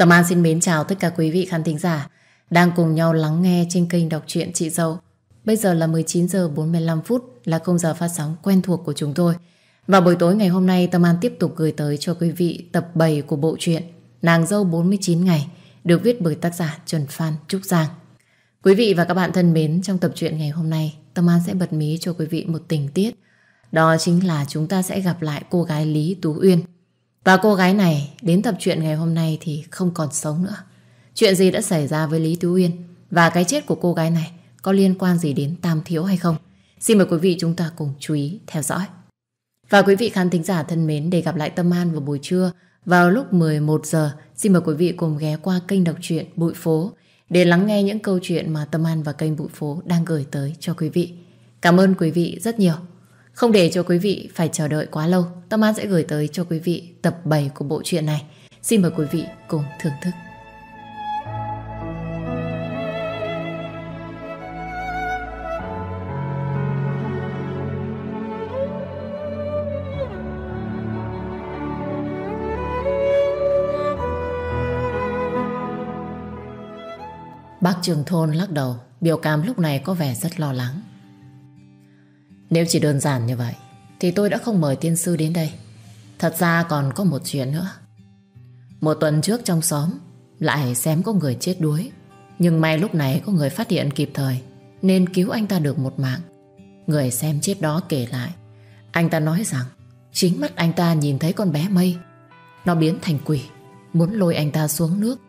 Tâm An xin mến chào tất cả quý vị khán thính giả đang cùng nhau lắng nghe trên kênh đọc truyện Chị Dâu. Bây giờ là 19 giờ 45 phút là khung giờ phát sóng quen thuộc của chúng tôi. Và buổi tối ngày hôm nay Tâm An tiếp tục gửi tới cho quý vị tập 7 của bộ truyện Nàng dâu 49 ngày được viết bởi tác giả Trần Phan Trúc Giang. Quý vị và các bạn thân mến, trong tập truyện ngày hôm nay, Tâm An sẽ bật mí cho quý vị một tình tiết. Đó chính là chúng ta sẽ gặp lại cô gái Lý Tú Uyên. Và cô gái này, đến tập truyện ngày hôm nay thì không còn sống nữa. Chuyện gì đã xảy ra với Lý Tú Uyên và cái chết của cô gái này có liên quan gì đến Tam Thiếu hay không? Xin mời quý vị chúng ta cùng chú ý theo dõi. Và quý vị khán thính giả thân mến, để gặp lại Tâm An vào buổi trưa vào lúc 11 giờ. Xin mời quý vị cùng ghé qua kênh đọc truyện Bụi Phố để lắng nghe những câu chuyện mà Tâm An và kênh Bụi Phố đang gửi tới cho quý vị. Cảm ơn quý vị rất nhiều. Không để cho quý vị phải chờ đợi quá lâu, Tâm An sẽ gửi tới cho quý vị tập 7 của bộ truyện này. Xin mời quý vị cùng thưởng thức. Bác trường thôn lắc đầu, biểu cảm lúc này có vẻ rất lo lắng. Nếu chỉ đơn giản như vậy, thì tôi đã không mời tiên sư đến đây. Thật ra còn có một chuyện nữa. Một tuần trước trong xóm, lại xem có người chết đuối. Nhưng may lúc này có người phát hiện kịp thời, nên cứu anh ta được một mạng. Người xem chết đó kể lại, anh ta nói rằng chính mắt anh ta nhìn thấy con bé mây. Nó biến thành quỷ, muốn lôi anh ta xuống nước.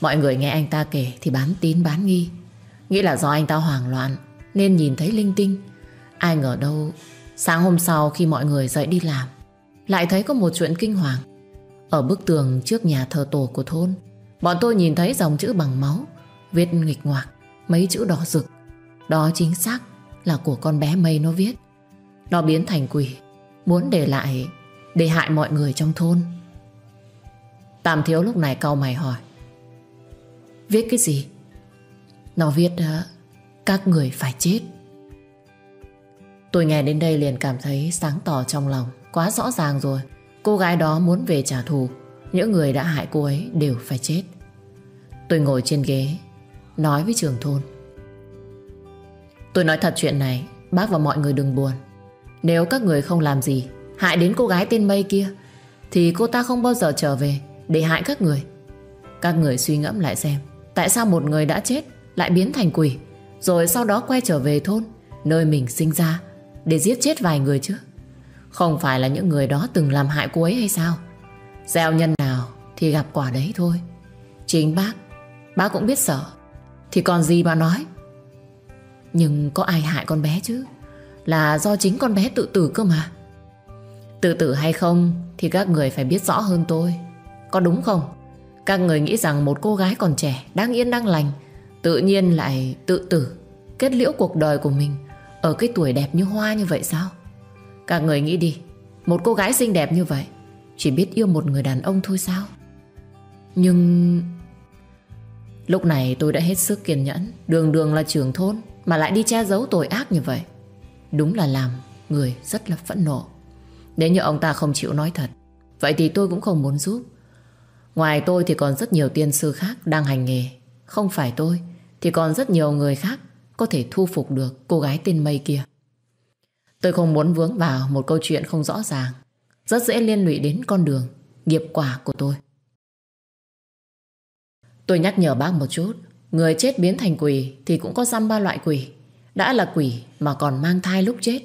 Mọi người nghe anh ta kể thì bán tín bán nghi Nghĩ là do anh ta hoảng loạn Nên nhìn thấy linh tinh Ai ngờ đâu, Sáng hôm sau khi mọi người dậy đi làm, Lại thấy có một chuyện kinh hoàng Ở bức tường trước nhà thờ tổ của thôn, Bọn tôi nhìn thấy dòng chữ bằng máu, Viết nghịch ngoạc, Mấy chữ đỏ rực Đó chính xác là của con bé mây nó viết Nó biến thành quỷ, Muốn để lại, Để hại mọi người trong thôn Tam thiếu lúc này cau mày hỏi, Viết cái gì? Nó viết, các người phải chết. Tôi nghe đến đây liền cảm thấy sáng tỏ trong lòng. Quá rõ ràng rồi. Cô gái đó muốn về trả thù. Những người đã hại cô ấy đều phải chết. Tôi ngồi trên ghế, nói với trường thôn. Tôi nói thật chuyện này, bác và mọi người đừng buồn. Nếu các người không làm gì, hại đến cô gái tên Mây kia, thì cô ta không bao giờ trở về để hại các người. Các người suy ngẫm lại xem. Tại sao một người đã chết lại biến thành quỷ Rồi sau đó quay trở về thôn Nơi mình sinh ra để giết chết vài người chứ? Không phải là những người đó từng làm hại cô ấy hay sao? Gieo nhân nào Thì gặp quả đấy thôi. Chính bác Bác cũng biết sợ. Thì còn gì mà nói? Nhưng có ai hại con bé chứ? Là do chính con bé tự tử cơ mà. Tự tử hay không Thì các người phải biết rõ hơn tôi. Có đúng không? Các người nghĩ rằng một cô gái còn trẻ Đang yên đang lành, Tự nhiên lại tự tử. Kết liễu cuộc đời của mình. Ở cái tuổi đẹp như hoa như vậy sao? Các người nghĩ đi Một cô gái xinh đẹp như vậy Chỉ biết yêu một người đàn ông thôi sao? Nhưng Lúc này tôi đã hết sức kiên nhẫn. Đường đường là trưởng thôn Mà lại đi che giấu tội ác như vậy. Đúng là làm người rất là phẫn nộ. Nếu như ông ta không chịu nói thật Vậy thì tôi cũng không muốn giúp. Ngoài tôi thì còn rất nhiều tiên sư khác đang hành nghề. Không phải tôi, thì còn rất nhiều người khác có thể thu phục được cô gái tên Mây kia. Tôi không muốn vướng vào một câu chuyện không rõ ràng, rất dễ liên lụy đến con đường, nghiệp quả của tôi. Tôi nhắc nhở bác một chút, người chết biến thành quỷ thì cũng có dăm ba loại quỷ. Đã là quỷ mà còn mang thai lúc chết.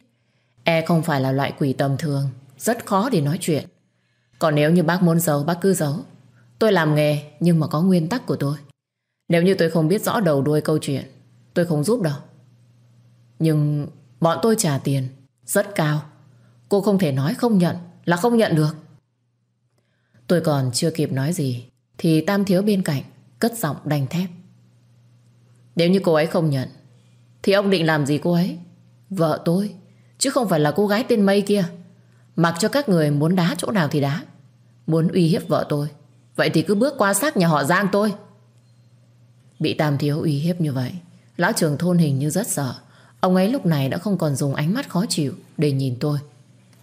E không phải là loại quỷ tầm thường, rất khó để nói chuyện. Còn nếu như bác muốn giấu, bác cứ giấu. Tôi làm nghề nhưng mà có nguyên tắc của tôi. Nếu như tôi không biết rõ đầu đuôi câu chuyện, tôi không giúp đâu. Nhưng bọn tôi trả tiền, rất cao. Cô không thể nói không nhận là không nhận được. Tôi còn chưa kịp nói gì, thì Tam Thiếu bên cạnh cất giọng đành thép. Nếu như cô ấy không nhận, thì ông định làm gì cô ấy? Vợ tôi, chứ không phải là cô gái tên Mây kia. Mặc cho các người muốn đá chỗ nào thì đá. Muốn uy hiếp vợ tôi, Vậy thì cứ bước qua xác nhà họ Giang tôi Bị Tam Thiếu uy hiếp như vậy Lão trưởng thôn hình như rất sợ Ông ấy lúc này đã không còn dùng ánh mắt khó chịu Để nhìn tôi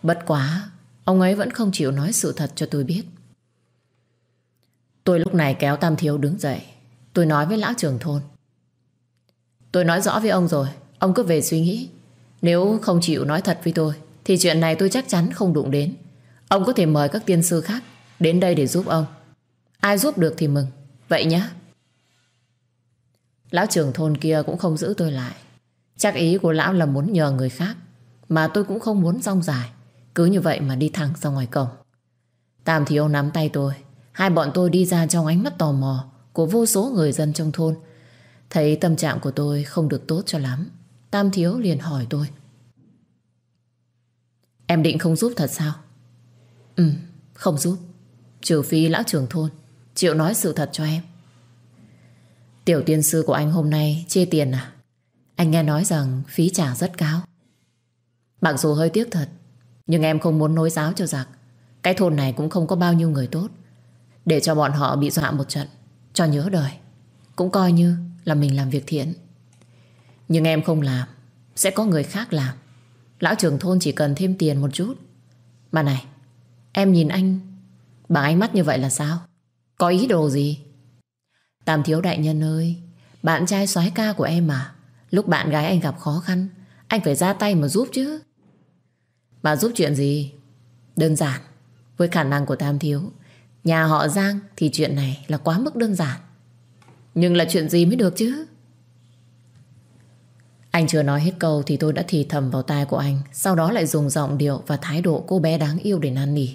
Bất quá Ông ấy vẫn không chịu nói sự thật cho tôi biết Tôi lúc này kéo Tam Thiếu đứng dậy. Tôi nói với lão trưởng thôn. Tôi nói rõ với ông rồi. Ông cứ về suy nghĩ. Nếu không chịu nói thật với tôi, thì chuyện này tôi chắc chắn không đụng đến. Ông có thể mời các tiên sư khác đến đây để giúp ông. Ai giúp được thì mừng. Vậy nhé. Lão trưởng thôn kia cũng không giữ tôi lại. Chắc ý của lão là muốn nhờ người khác. Mà tôi cũng không muốn rong dài. Cứ như vậy mà đi thẳng ra ngoài cổng. Tam Thiếu nắm tay tôi. Hai bọn tôi đi ra trong ánh mắt tò mò của vô số người dân trong thôn. Thấy tâm trạng của tôi không được tốt cho lắm. Tam Thiếu liền hỏi tôi. Em định không giúp thật sao? Ừ, không giúp. Trừ phi lão trưởng thôn chịu nói sự thật cho em. Tiểu tiên sư của anh hôm nay chê tiền à? Anh nghe nói rằng phí trả rất cao. Mặc dù hơi tiếc thật, nhưng em không muốn nối giáo cho giặc. Cái thôn này cũng không có bao nhiêu người tốt. Để cho bọn họ bị dọa một trận, cho nhớ đời. Cũng coi như là mình làm việc thiện. Nhưng em không làm, sẽ có người khác làm. Lão trưởng thôn chỉ cần thêm tiền một chút. Mà này, em nhìn anh bằng ánh mắt như vậy là sao? Có ý đồ gì? Tam thiếu đại nhân ơi, bạn trai soái ca của em mà. Lúc bạn gái anh gặp khó khăn, anh phải ra tay mà giúp chứ. Mà giúp chuyện gì? Đơn giản. Với khả năng của Tam thiếu, nhà họ Giang thì chuyện này là quá mức đơn giản. Nhưng là chuyện gì mới được chứ? Anh chưa nói hết câu thì tôi đã thì thầm vào tai của anh Sau đó lại dùng giọng điệu và thái độ cô bé đáng yêu để năn nỉ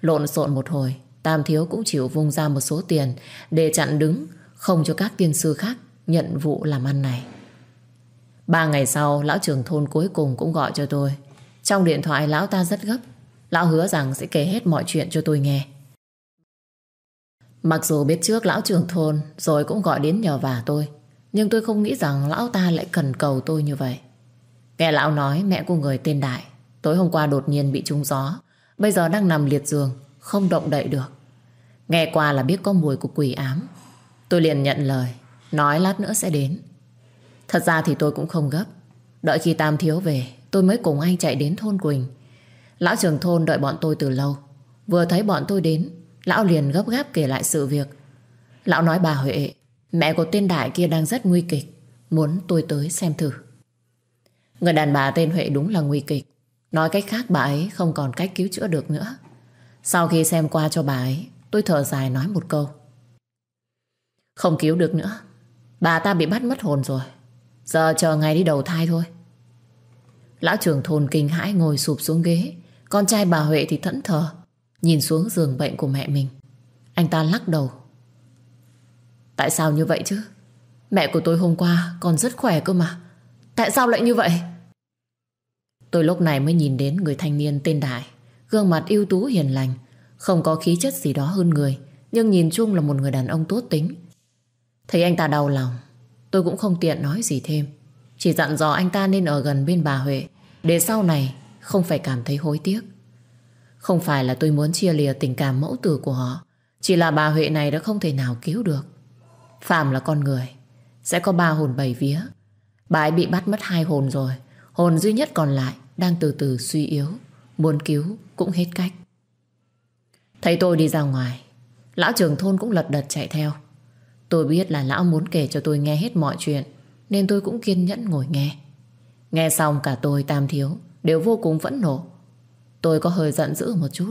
Lộn xộn một hồi Tam Thiếu cũng chịu vung ra một số tiền Để chặn đứng không cho các tiên sư khác nhận vụ làm ăn này Ba ngày sau, Lão trưởng thôn cuối cùng cũng gọi cho tôi Trong điện thoại, lão ta rất gấp Lão hứa rằng sẽ kể hết mọi chuyện cho tôi nghe Mặc dù biết trước lão trưởng thôn Rồi cũng gọi đến nhờ vả tôi, nhưng tôi không nghĩ rằng lão ta lại cần cầu tôi như vậy. Nghe lão nói, mẹ của người tên Đại, tối hôm qua đột nhiên bị trúng gió bây giờ đang nằm liệt giường, không động đậy được. Nghe qua là biết có mùi của quỷ ám. Tôi liền nhận lời nói lát nữa sẽ đến. Thật ra thì tôi cũng không gấp. Đợi khi Tam Thiếu về, tôi mới cùng anh chạy đến thôn Quỳnh. Lão trưởng thôn đợi bọn tôi từ lâu. Vừa thấy bọn tôi đến, lão liền gấp gáp kể lại sự việc. Lão nói, bà Huệ, Mẹ của tên Đại kia đang rất nguy kịch Muốn tôi tới xem thử Người đàn bà tên Huệ đúng là nguy kịch Nói cách khác, bà ấy không còn cách cứu chữa được nữa Sau khi xem qua cho bà ấy, Tôi thở dài nói một câu không cứu được nữa Bà ta bị bắt mất hồn rồi Giờ chờ ngày đi đầu thai thôi Lão trưởng thôn kinh hãi ngồi sụp xuống ghế Con trai bà Huệ thì thẫn thờ, Nhìn xuống giường bệnh của mẹ mình Anh ta lắc đầu Tại sao như vậy chứ? Mẹ của tôi hôm qua còn rất khỏe cơ mà. Tại sao lại như vậy? Tôi lúc này mới nhìn đến người thanh niên tên Đại. Gương mặt ưu tú hiền lành. Không có khí chất gì đó hơn người. Nhưng nhìn chung là một người đàn ông tốt tính. Thấy anh ta đau lòng. Tôi cũng không tiện nói gì thêm. Chỉ dặn dò anh ta nên ở gần bên bà Huệ. Để sau này không phải cảm thấy hối tiếc. Không phải là tôi muốn chia lìa tình cảm mẫu tử của họ. Chỉ là bà Huệ này đã không thể nào cứu được. Phạm là con người, Sẽ có ba hồn bảy vía Bà ấy bị bắt mất hai hồn rồi, Hồn duy nhất còn lại Đang từ từ suy yếu, Muốn cứu cũng hết cách Thấy tôi đi ra ngoài, Lão trưởng thôn cũng lật đật chạy theo Tôi biết là lão muốn kể cho tôi nghe hết mọi chuyện, Nên tôi cũng kiên nhẫn ngồi nghe. Nghe xong cả tôi, tam thiếu, Đều vô cùng phẫn nộ. Tôi có hơi giận dữ một chút.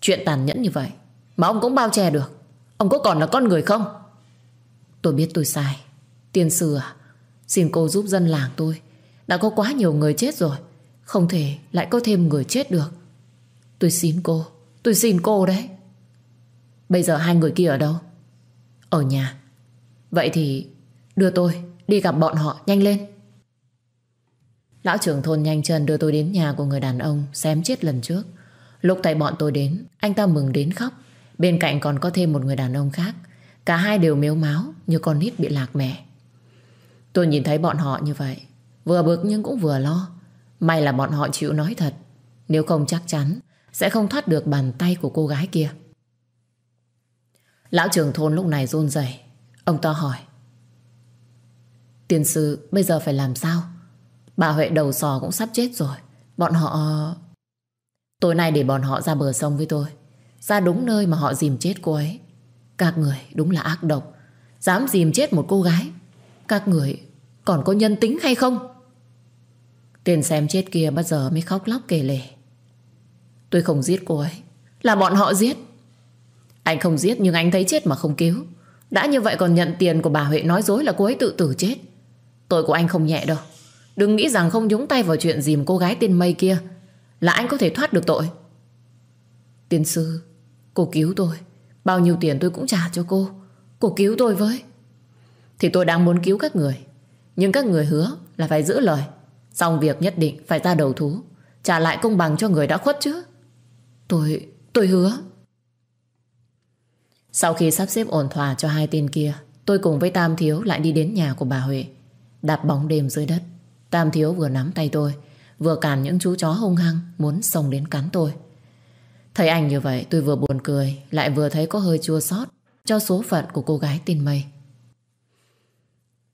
Chuyện tàn nhẫn như vậy, Mà ông cũng bao che được. Ông có còn là con người không? Tôi biết tôi sai. Tiên sư à Xin cô giúp dân làng tôi. Đã có quá nhiều người chết rồi, Không thể lại có thêm người chết được. Tôi xin cô, Tôi xin cô đấy. Bây giờ hai người kia ở đâu? Ở nhà. Vậy thì đưa tôi đi gặp bọn họ nhanh lên. Lão trưởng thôn nhanh chân đưa tôi đến nhà của người đàn ông Xém chết lần trước. Lúc thấy bọn tôi đến, Anh ta mừng đến khóc. Bên cạnh còn có thêm một người đàn ông khác. Cả hai đều miếu máu Như con nít bị lạc mẹ. Tôi nhìn thấy bọn họ như vậy, Vừa bực nhưng cũng vừa lo. May là bọn họ chịu nói thật, Nếu không chắc chắn Sẽ không thoát được bàn tay của cô gái kia. Lão trưởng thôn lúc này run rẩy. Ông ta hỏi. Tiền sư, bây giờ phải làm sao? Bà Huệ đầu sò cũng sắp chết rồi. Bọn họ Tối nay để bọn họ ra bờ sông với tôi. Ra đúng nơi mà họ dìm chết cô ấy. Các người đúng là ác độc. Dám dìm chết một cô gái. Các người còn có nhân tính hay không? Tiền xem chết kia bao giờ mới khóc lóc kể lể. Tôi không giết cô ấy, Là bọn họ giết. Anh không giết nhưng anh thấy chết mà không cứu. Đã như vậy còn nhận tiền của bà Huệ nói dối là cô ấy tự tử chết. Tội của anh không nhẹ đâu. Đừng nghĩ rằng không nhúng tay vào chuyện dìm cô gái tên Mây kia Là anh có thể thoát được tội. Tiên sư Cô cứu tôi. Bao nhiêu tiền tôi cũng trả cho cô. Cô cứu tôi với. Thì tôi đang muốn cứu các người. Nhưng các người hứa là phải giữ lời. Xong việc nhất định phải ra đầu thú. Trả lại công bằng cho người đã khuất chứ. Tôi, tôi hứa. Sau khi sắp xếp ổn thỏa cho hai tên kia, Tôi cùng với Tam Thiếu lại đi đến nhà của bà Huệ Đạp bóng đêm dưới đất. Tam Thiếu vừa nắm tay tôi, Vừa cản những chú chó hung hăng Muốn xông đến cắn tôi. Thấy anh như vậy, tôi vừa buồn cười, Lại vừa thấy có hơi chua xót Cho số phận của cô gái tin Mây.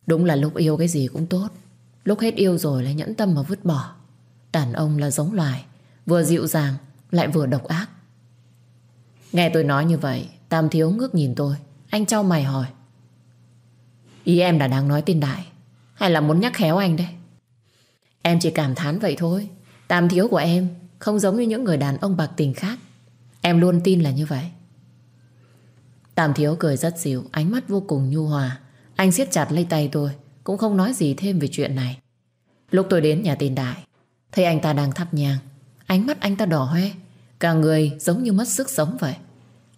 Đúng là lúc yêu cái gì cũng tốt, Lúc hết yêu rồi lại nhẫn tâm mà vứt bỏ. Đàn ông là giống loài, Vừa dịu dàng, lại vừa độc ác. Nghe tôi nói như vậy Tam thiếu ngước nhìn tôi. Anh trao mày hỏi. Ý em là đang nói tin đại, Hay là muốn nhắc khéo anh đây Em chỉ cảm thán vậy thôi. Tam thiếu của em Không giống như những người đàn ông bạc tình khác. Em luôn tin là như vậy. Tam thiếu cười rất dịu, Ánh mắt vô cùng nhu hòa. Anh siết chặt lấy tay tôi, Cũng không nói gì thêm về chuyện này. Lúc tôi đến nhà tin đại, Thấy anh ta đang thắp nhang. Ánh mắt anh ta đỏ hoe, Cả người giống như mất sức sống vậy.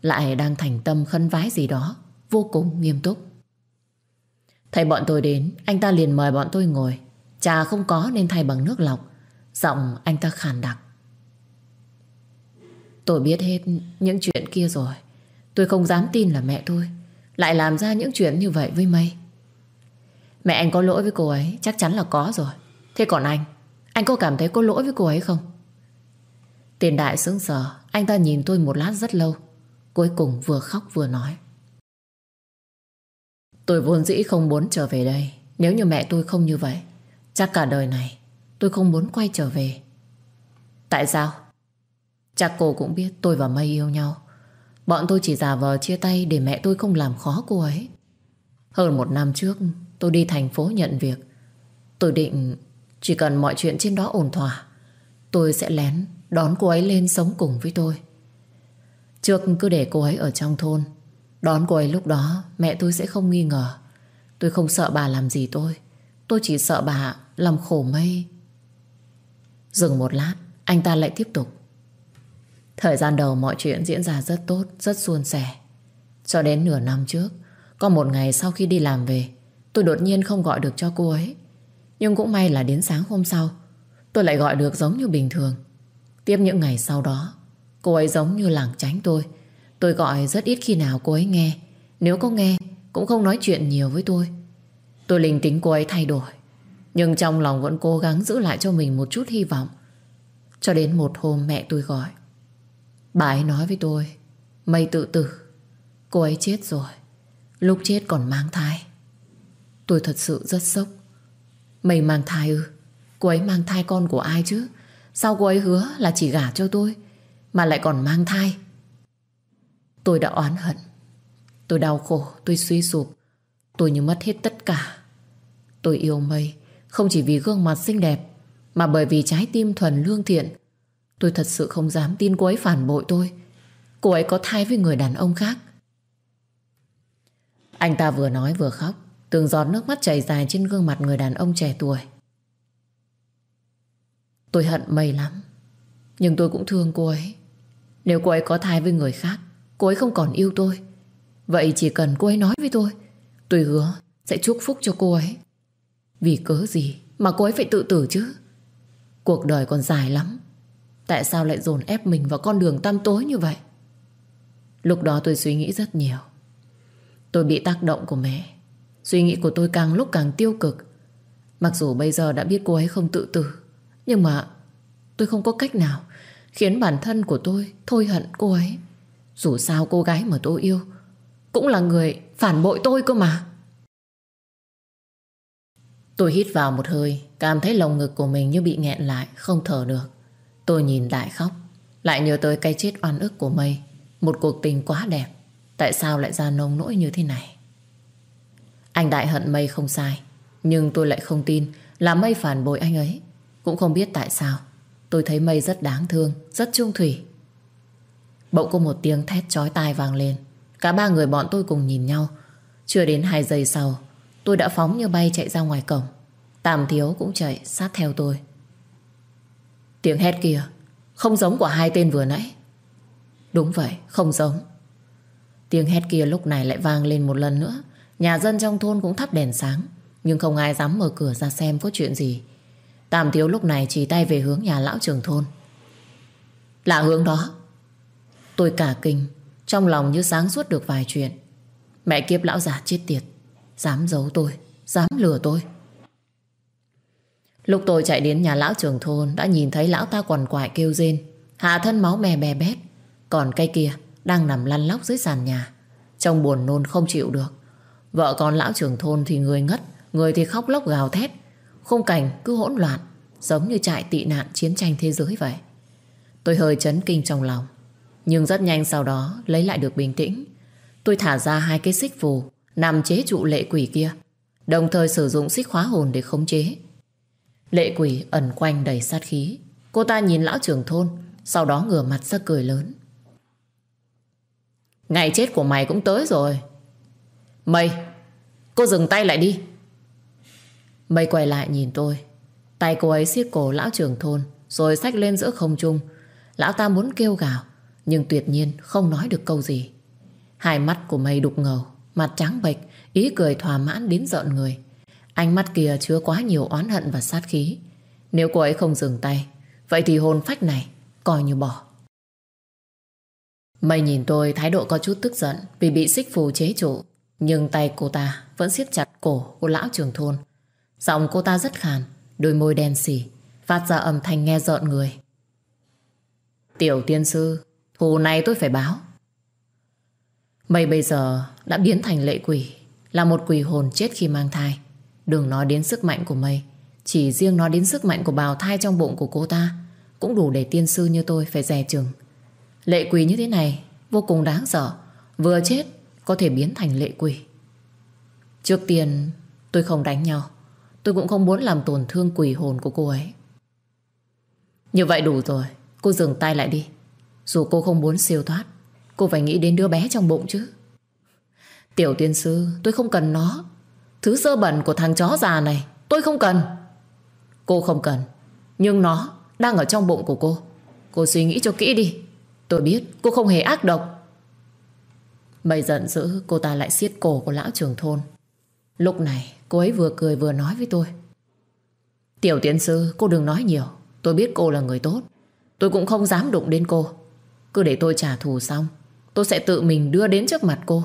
Lại đang thành tâm khấn vái gì đó. Vô cùng nghiêm túc. Thấy bọn tôi đến, Anh ta liền mời bọn tôi ngồi. Trà không có nên thay bằng nước lọc. Giọng anh ta khàn đặc. Tôi biết hết những chuyện kia rồi. Tôi không dám tin là mẹ tôi Lại làm ra những chuyện như vậy với Mây Mẹ anh có lỗi với cô ấy, Chắc chắn là có rồi. Thế còn anh? Anh có cảm thấy có lỗi với cô ấy không? Tiền đại sững sờ, Anh ta nhìn tôi một lát rất lâu. Cuối cùng vừa khóc vừa nói. Tôi vốn dĩ không muốn trở về đây. Nếu như mẹ tôi không như vậy, Chắc cả đời này Tôi không muốn quay trở về. Tại sao? Chắc cô cũng biết tôi và Mây yêu nhau. Bọn tôi chỉ giả vờ chia tay Để mẹ tôi không làm khó cô ấy. Hơn một năm trước, Tôi đi thành phố nhận việc. Tôi định Chỉ cần mọi chuyện trên đó ổn thỏa, Tôi sẽ lén đón cô ấy lên sống cùng với tôi. Trước cứ để cô ấy ở trong thôn, Đón cô ấy lúc đó, Mẹ tôi sẽ không nghi ngờ. Tôi không sợ bà làm gì tôi Tôi chỉ sợ bà làm khổ mây. Dừng một lát, Anh ta lại tiếp tục. Thời gian đầu mọi chuyện diễn ra rất tốt, Rất suôn sẻ. Cho đến nửa năm trước, Có một ngày sau khi đi làm về, Tôi đột nhiên không gọi được cho cô ấy. Nhưng cũng may là đến sáng hôm sau, Tôi lại gọi được giống như bình thường. Tiếp những ngày sau đó Cô ấy giống như lảng tránh tôi. Tôi gọi rất ít khi nào cô ấy nghe. Nếu có nghe, Cũng không nói chuyện nhiều với tôi. Tôi linh tính cô ấy thay đổi. Nhưng trong lòng vẫn cố gắng giữ lại cho mình một chút hy vọng. Cho đến một hôm mẹ tôi gọi. Bà ấy nói với tôi, Mây tự tử. Cô ấy chết rồi. Lúc chết còn mang thai. Tôi thật sự rất sốc. Mày mang thai ư? Cô ấy mang thai con của ai chứ? Sao cô ấy hứa là chỉ gả cho tôi? Mà lại còn mang thai. Tôi đã oán hận. Tôi đau khổ, tôi suy sụp. Tôi như mất hết tất cả. Tôi yêu Mây Không chỉ vì gương mặt xinh đẹp Mà bởi vì trái tim thuần lương thiện. Tôi thật sự không dám tin cô ấy phản bội tôi. Cô ấy có thai với người đàn ông khác. Anh ta vừa nói vừa khóc Từng giọt nước mắt chảy dài trên gương mặt người đàn ông trẻ tuổi. Tôi hận Mây lắm Nhưng tôi cũng thương cô ấy. Nếu cô ấy có thai với người khác, Cô ấy không còn yêu tôi. Vậy chỉ cần cô ấy nói với tôi Tôi hứa sẽ chúc phúc cho cô ấy. Vì cớ gì mà cô ấy phải tự tử chứ? Cuộc đời còn dài lắm. Tại sao lại dồn ép mình vào con đường tăm tối như vậy? Lúc đó tôi suy nghĩ rất nhiều. Tôi bị tác động của mẹ. Suy nghĩ của tôi càng lúc càng tiêu cực. Mặc dù bây giờ đã biết cô ấy không tự tử, Nhưng mà tôi không có cách nào Khiến bản thân của tôi thôi hận cô ấy. Dù sao cô gái mà tôi yêu Cũng là người phản bội tôi cơ mà. Tôi hít vào một hơi, Cảm thấy lồng ngực của mình như bị nghẹn lại, Không thở được. Tôi nhìn đại khóc, Lại nhớ tới cái chết oan ức của Mây Một cuộc tình quá đẹp. Tại sao lại ra nông nỗi như thế này? Anh đại hận mây không sai, Nhưng tôi lại không tin Là mây phản bội anh ấy. Cũng không biết tại sao. Tôi thấy mây rất đáng thương Rất trung thủy. Bỗng có một tiếng thét chói tai vang lên. Cả ba người bọn tôi cùng nhìn nhau. Chưa đến hai giây sau Tôi đã phóng như bay chạy ra ngoài cổng. Tàm thiếu cũng chạy sát theo tôi. Tiếng hét kia Không giống của hai tên vừa nãy. Đúng vậy, không giống. Tiếng hét kia lúc này lại vang lên một lần nữa. Nhà dân trong thôn cũng thắp đèn sáng Nhưng không ai dám mở cửa ra xem có chuyện gì. Tam thiếu lúc này chỉ tay về hướng nhà lão trưởng thôn. Là hướng đó. Tôi cả kinh, Trong lòng như sáng suốt được vài chuyện. Mẹ kiếp lão già chết tiệt, Dám giấu tôi, Dám lừa tôi. Lúc tôi chạy đến nhà lão trưởng thôn, Đã nhìn thấy lão ta quằn quại kêu rên, Hạ thân máu mè bè bét. Còn cây kia đang nằm lăn lóc dưới sàn nhà, Trông buồn nôn không chịu được. Vợ con lão trưởng thôn thì người ngất, Người thì khóc lóc gào thét. Khung cảnh cứ hỗn loạn, Giống như trại tị nạn chiến tranh thế giới vậy. Tôi hơi chấn kinh trong lòng, Nhưng rất nhanh sau đó Lấy lại được bình tĩnh. Tôi thả ra hai cái xích phù, Nằm chế trụ lệ quỷ kia, Đồng thời sử dụng xích khóa hồn để khống chế. Lệ quỷ ẩn quanh đầy sát khí. Cô ta nhìn lão trưởng thôn, Sau đó ngửa mặt ra cười lớn. Ngày chết của mày cũng tới rồi. Mày, Cô dừng tay lại đi. Mây quay lại nhìn tôi. Tay cô ấy siết cổ lão trưởng thôn, Rồi xách lên giữa không trung. Lão ta muốn kêu gào, Nhưng tuyệt nhiên không nói được câu gì. Hai mắt của mây đục ngầu, Mặt trắng bệch, Ý cười thỏa mãn đến giận người. Ánh mắt kia chứa quá nhiều oán hận và sát khí. Nếu cô ấy không dừng tay, Vậy thì hồn phách này Coi như bỏ. Mây nhìn tôi thái độ có chút tức giận Vì bị xích phù chế trụ, Nhưng tay cô ta vẫn siết chặt cổ của lão trưởng thôn. Giọng cô ta rất khàn, Đôi môi đen xỉ Phát ra âm thanh nghe rợn người. Tiểu tiên sư, Thù này tôi phải báo. Mây bây giờ đã biến thành lệ quỷ, Là một quỷ hồn chết khi mang thai. Đừng nói đến sức mạnh của mây, Chỉ riêng nói đến sức mạnh của bào thai trong bụng của cô ta, Cũng đủ để tiên sư như tôi phải dè chừng. Lệ quỷ như thế này Vô cùng đáng sợ, Vừa chết có thể biến thành lệ quỷ. Trước tiên, tôi không đánh nhau. Tôi cũng không muốn làm tổn thương quỷ hồn của cô ấy. Như vậy đủ rồi, Cô dừng tay lại đi. Dù cô không muốn siêu thoát, Cô phải nghĩ đến đứa bé trong bụng chứ. Tiểu tiên sư, tôi không cần nó. Thứ sơ bẩn của thằng chó già này, Tôi không cần. Cô không cần, Nhưng nó đang ở trong bụng của cô. Cô suy nghĩ cho kỹ đi. Tôi biết cô không hề ác độc. Mày giận dữ, cô ta lại siết cổ của lão trưởng thôn. Lúc này cô ấy vừa cười vừa nói với tôi. Tiểu tiến sư, cô đừng nói nhiều. Tôi biết cô là người tốt. Tôi cũng không dám đụng đến cô. Cứ để tôi trả thù xong, Tôi sẽ tự mình đưa đến trước mặt cô.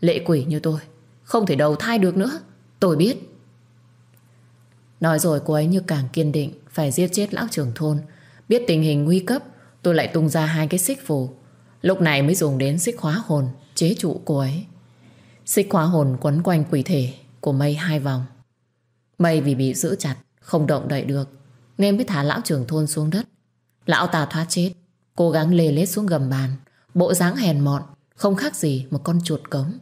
Lệ quỷ như tôi, Không thể đầu thai được nữa. Tôi biết. Nói rồi cô ấy như càng kiên định, Phải giết chết lão trưởng thôn. Biết tình hình nguy cấp, Tôi lại tung ra hai cái xích phù. Lúc này mới dùng đến xích hóa hồn, Chế trụ cô ấy. Xích hóa hồn quấn quanh quỷ thể. Của mây hai vòng. Mây vì bị giữ chặt, Không động đậy được, Nên mới thả lão trưởng thôn xuống đất. Lão ta thoát chết, Cố gắng lê lết xuống gầm bàn, Bộ dáng hèn mọn, Không khác gì một con chuột cống.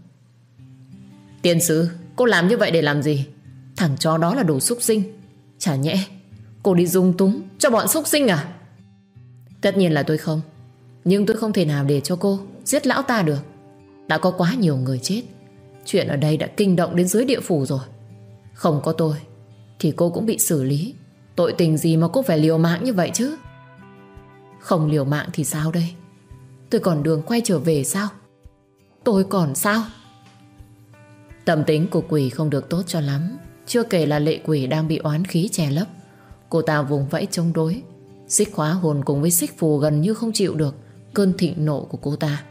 Tiên sứ Cô làm như vậy để làm gì? Thằng chó đó là đồ xúc sinh. Chả nhẽ, Cô đi dung túng cho bọn xúc sinh à? Tất nhiên là tôi không. Nhưng tôi không thể nào để cho cô Giết lão ta được. Đã có quá nhiều người chết. Chuyện ở đây đã kinh động đến dưới địa phủ rồi. Không có tôi, Thì cô cũng bị xử lý. Tội tình gì mà cô phải liều mạng như vậy chứ? Không liều mạng thì sao đây? Tôi còn đường quay trở về sao? Tôi còn sao? Tâm tính của quỷ không được tốt cho lắm. Chưa kể là lệ quỷ đang bị oán khí che lấp. Cô ta vùng vẫy chống đối. Xích khóa hồn cùng với xích phù gần như không chịu được Cơn thịnh nộ của cô ta.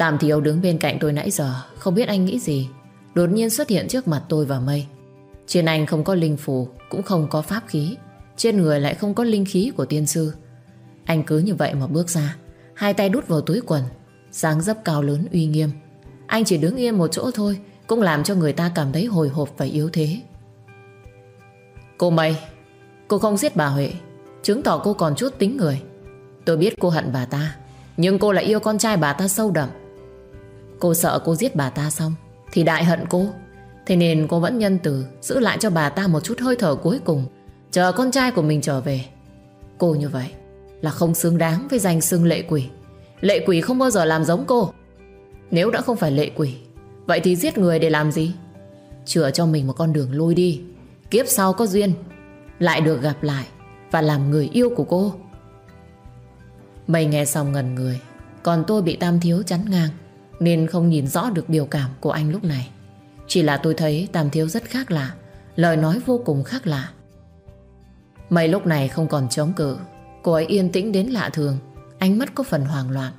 Tạm Thiếu đứng bên cạnh tôi nãy giờ, Không biết anh nghĩ gì. Đột nhiên xuất hiện trước mặt tôi và mây. Trên anh không có linh phù Cũng không có pháp khí. Trên người lại không có linh khí của tiên sư. Anh cứ như vậy mà bước ra. Hai tay đút vào túi quần, dáng dấp cao lớn, uy nghiêm. Anh chỉ đứng yên một chỗ thôi, Cũng làm cho người ta cảm thấy hồi hộp và yếu thế. Cô Mây, Cô không giết bà Huệ, Chứng tỏ cô còn chút tính người. Tôi biết cô hận bà ta, Nhưng cô lại yêu con trai bà ta sâu đậm. Cô sợ cô giết bà ta xong, Thì đại hận cô. Thế nên cô vẫn nhân từ Giữ lại cho bà ta một chút hơi thở cuối cùng, Chờ con trai của mình trở về. Cô như vậy Là không xứng đáng với danh xưng lệ quỷ. Lệ quỷ không bao giờ làm giống cô. Nếu đã không phải lệ quỷ, Vậy thì giết người để làm gì? Chữa cho mình một con đường lui đi, Kiếp sau có duyên, Lại được gặp lại Và làm người yêu của cô. Mày nghe xong ngần người, Còn tôi bị Tam Thiếu chắn ngang. Nên không nhìn rõ được biểu cảm của anh lúc này. Chỉ là tôi thấy Tam Thiếu rất khác lạ, Lời nói vô cùng khác lạ. Mây lúc này không còn chống cự, Cô ấy yên tĩnh đến lạ thường, Ánh mắt có phần hoang loạn.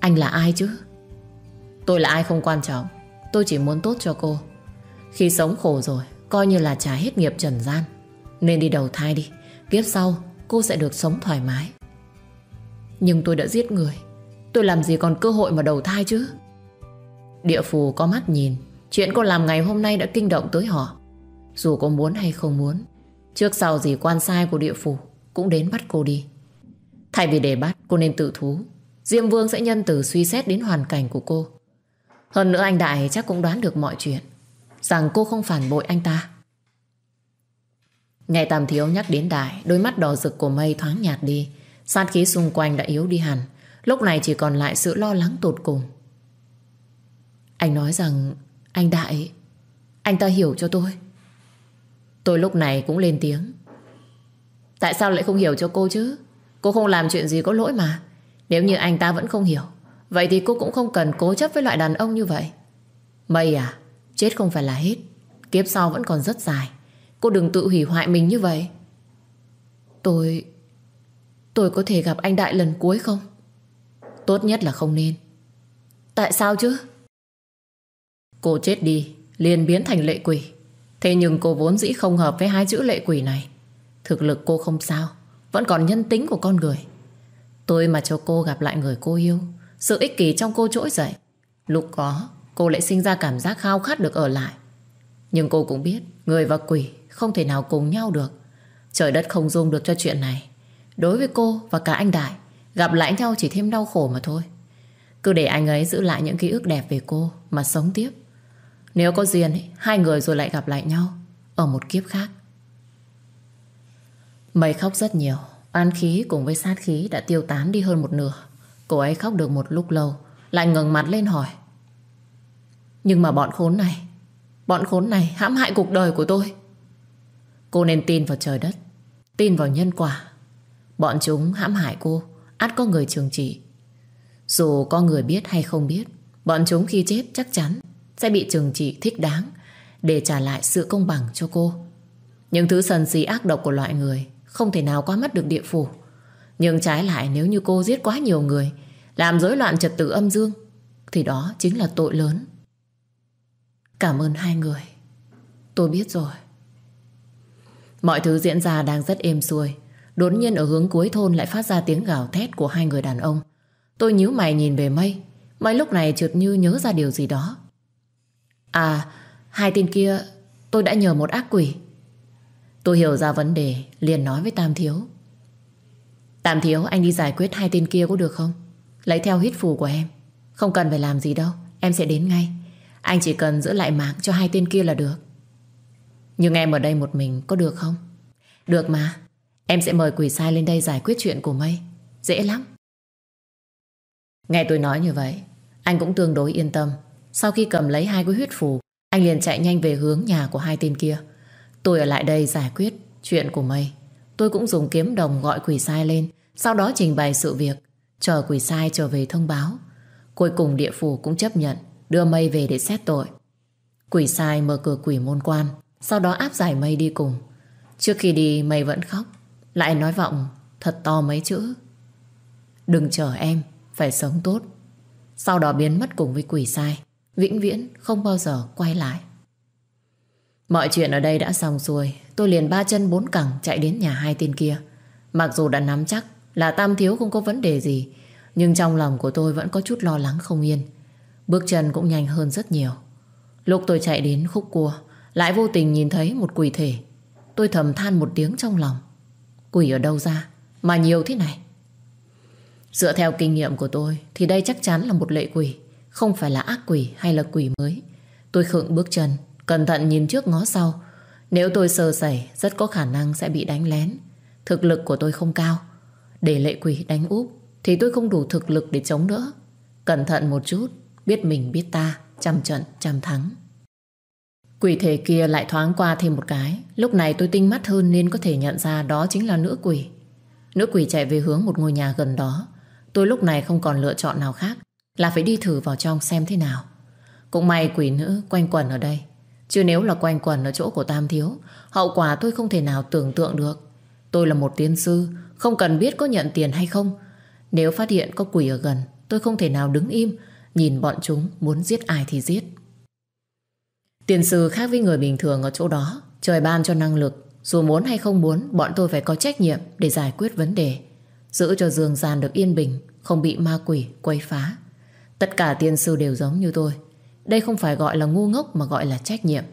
Anh là ai chứ? Tôi là ai không quan trọng, Tôi chỉ muốn tốt cho cô. Khi sống khổ rồi, Coi như là trả hết nghiệp trần gian. Nên đi đầu thai đi, Kiếp sau cô sẽ được sống thoải mái. Nhưng tôi đã giết người Tôi làm gì còn cơ hội mà đầu thai chứ? Địa phù có mắt nhìn. Chuyện cô làm ngày hôm nay đã kinh động tới họ. Dù cô muốn hay không muốn, Trước sau gì quan sai của địa phủ Cũng đến bắt cô đi. Thay vì để bắt, cô nên tự thú. Diêm Vương sẽ nhân từ suy xét đến hoàn cảnh của cô. Hơn nữa anh Đại chắc cũng đoán được mọi chuyện, Rằng cô không phản bội anh ta. Nghe Tam Thiếu nhắc đến Đại, Đôi mắt đỏ rực của mây thoáng nhạt đi. Sát khí xung quanh đã yếu đi hẳn. Lúc này chỉ còn lại sự lo lắng tột cùng. Anh nói rằng, Anh Đại, Anh ta hiểu cho tôi. Tôi lúc này cũng lên tiếng. Tại sao lại không hiểu cho cô chứ? Cô không làm chuyện gì có lỗi mà. Nếu như anh ta vẫn không hiểu, Vậy thì cô cũng không cần cố chấp với loại đàn ông như vậy. Mây à Chết không phải là hết. Kiếp sau vẫn còn rất dài. Cô đừng tự hủy hoại mình như vậy. Tôi Tôi có thể gặp anh Đại lần cuối không? Tốt nhất là không nên. Tại sao chứ? Cô chết đi, liền biến thành lệ quỷ. Thế nhưng cô vốn dĩ không hợp với hai chữ lệ quỷ này. Thực lực cô không sao, Vẫn còn nhân tính của con người. Tôi mà cho cô gặp lại người cô yêu, Sự ích kỷ trong cô trỗi dậy. Lúc có, cô lại sinh ra cảm giác khao khát được ở lại. Nhưng cô cũng biết, Người và quỷ không thể nào cùng nhau được. Trời đất không dung được cho chuyện này. Đối với cô và cả anh Đại Gặp lại nhau chỉ thêm đau khổ mà thôi. Cứ để anh ấy giữ lại những ký ức đẹp về cô Mà sống tiếp. Nếu có duyên Hai người rồi lại gặp lại nhau Ở một kiếp khác. Mây khóc rất nhiều. An khí cùng với sát khí đã tiêu tán đi hơn một nửa. Cô ấy khóc được một lúc lâu, Lại ngừng mặt lên hỏi. Nhưng mà bọn khốn này, Bọn khốn này hãm hại cuộc đời của tôi. Cô nên tin vào trời đất, Tin vào nhân quả. Bọn chúng hãm hại cô ắt có người trường trị Dù có người biết hay không biết, Bọn chúng khi chết chắc chắn Sẽ bị trừng trị thích đáng Để trả lại sự công bằng cho cô. Những thứ sần xí ác độc của loại người Không thể nào qua mắt được địa phủ. Nhưng trái lại, nếu như cô giết quá nhiều người, Làm rối loạn trật tự âm dương, Thì đó chính là tội lớn. Cảm ơn hai người. Tôi biết rồi. Mọi thứ diễn ra đang rất êm xuôi. Đột nhiên ở hướng cuối thôn lại phát ra tiếng gào thét của hai người đàn ông. Tôi nhíu mày nhìn về mây. Mây lúc này chợt như nhớ ra điều gì đó. À Hai tên kia, tôi đã nhờ một ác quỷ. Tôi hiểu ra vấn đề, Liền nói với Tam Thiếu. Tam Thiếu, anh đi giải quyết hai tên kia có được không? Lấy theo huyết phù của em. Không cần phải làm gì đâu, Em sẽ đến ngay. Anh chỉ cần giữ lại mạng cho hai tên kia là được. Nhưng em ở đây một mình có được không? Được mà. Em sẽ mời quỷ sai lên đây giải quyết chuyện của Mây Dễ lắm. Nghe tôi nói như vậy, Anh cũng tương đối yên tâm. Sau khi cầm lấy hai cái huyết phù, Anh liền chạy nhanh về hướng nhà của hai tên kia. Tôi ở lại đây giải quyết chuyện của Mây Tôi cũng dùng kiếm đồng gọi quỷ sai lên, Sau đó trình bày sự việc, Chờ quỷ sai trở về thông báo. Cuối cùng địa phủ cũng chấp nhận, Đưa Mây về để xét tội. Quỷ sai mở cửa quỷ môn quan, Sau đó áp giải Mây đi cùng. Trước khi đi Mây vẫn khóc lại nói vọng, thật to mấy chữ. Đừng chờ em, Phải sống tốt. Sau đó biến mất cùng với quỷ sai, Vĩnh viễn không bao giờ quay lại. Mọi chuyện ở đây đã xong xuôi. Tôi liền ba chân bốn cẳng chạy đến nhà hai tên kia. Mặc dù đã nắm chắc Là Tam Thiếu không có vấn đề gì, Nhưng trong lòng của tôi vẫn có chút lo lắng không yên. Bước chân cũng nhanh hơn rất nhiều. Lúc tôi chạy đến khúc cua, Lại vô tình nhìn thấy một quỷ thể. Tôi thầm than một tiếng trong lòng. Quỷ ở đâu ra Mà nhiều thế này Dựa theo kinh nghiệm của tôi thì đây chắc chắn là một lệ quỷ, không phải là ác quỷ hay là quỷ mới. Tôi khựng bước chân, cẩn thận nhìn trước ngó sau. Nếu tôi sơ sẩy, rất có khả năng sẽ bị đánh lén. Thực lực của tôi không cao. Để lệ quỷ đánh úp thì tôi không đủ thực lực để chống đỡ. Cẩn thận một chút, biết mình biết ta, trăm trận trăm thắng. Quỷ thể kia lại thoáng qua thêm một cái. Lúc này tôi tinh mắt hơn nên có thể nhận ra đó chính là nữ quỷ. Nữ quỷ chạy về hướng một ngôi nhà gần đó. Tôi lúc này không còn lựa chọn nào khác là phải đi thử vào trong xem thế nào. Cũng may quỷ nữ quanh quẩn ở đây. Chứ nếu là quanh quẩn ở chỗ của Tam Thiếu, hậu quả tôi không thể nào tưởng tượng được. Tôi là một tiên sư, không cần biết có nhận tiền hay không. Nếu phát hiện có quỷ ở gần, tôi không thể nào đứng im, nhìn bọn chúng muốn giết ai thì giết. Tiền sư khác với người bình thường ở chỗ đó, trời ban cho năng lực, dù muốn hay không muốn, bọn tôi phải có trách nhiệm để giải quyết vấn đề, giữ cho dương gian được yên bình, không bị ma quỷ quấy phá. Tất cả tiên sư đều giống như tôi. Đây không phải gọi là ngu ngốc mà gọi là trách nhiệm.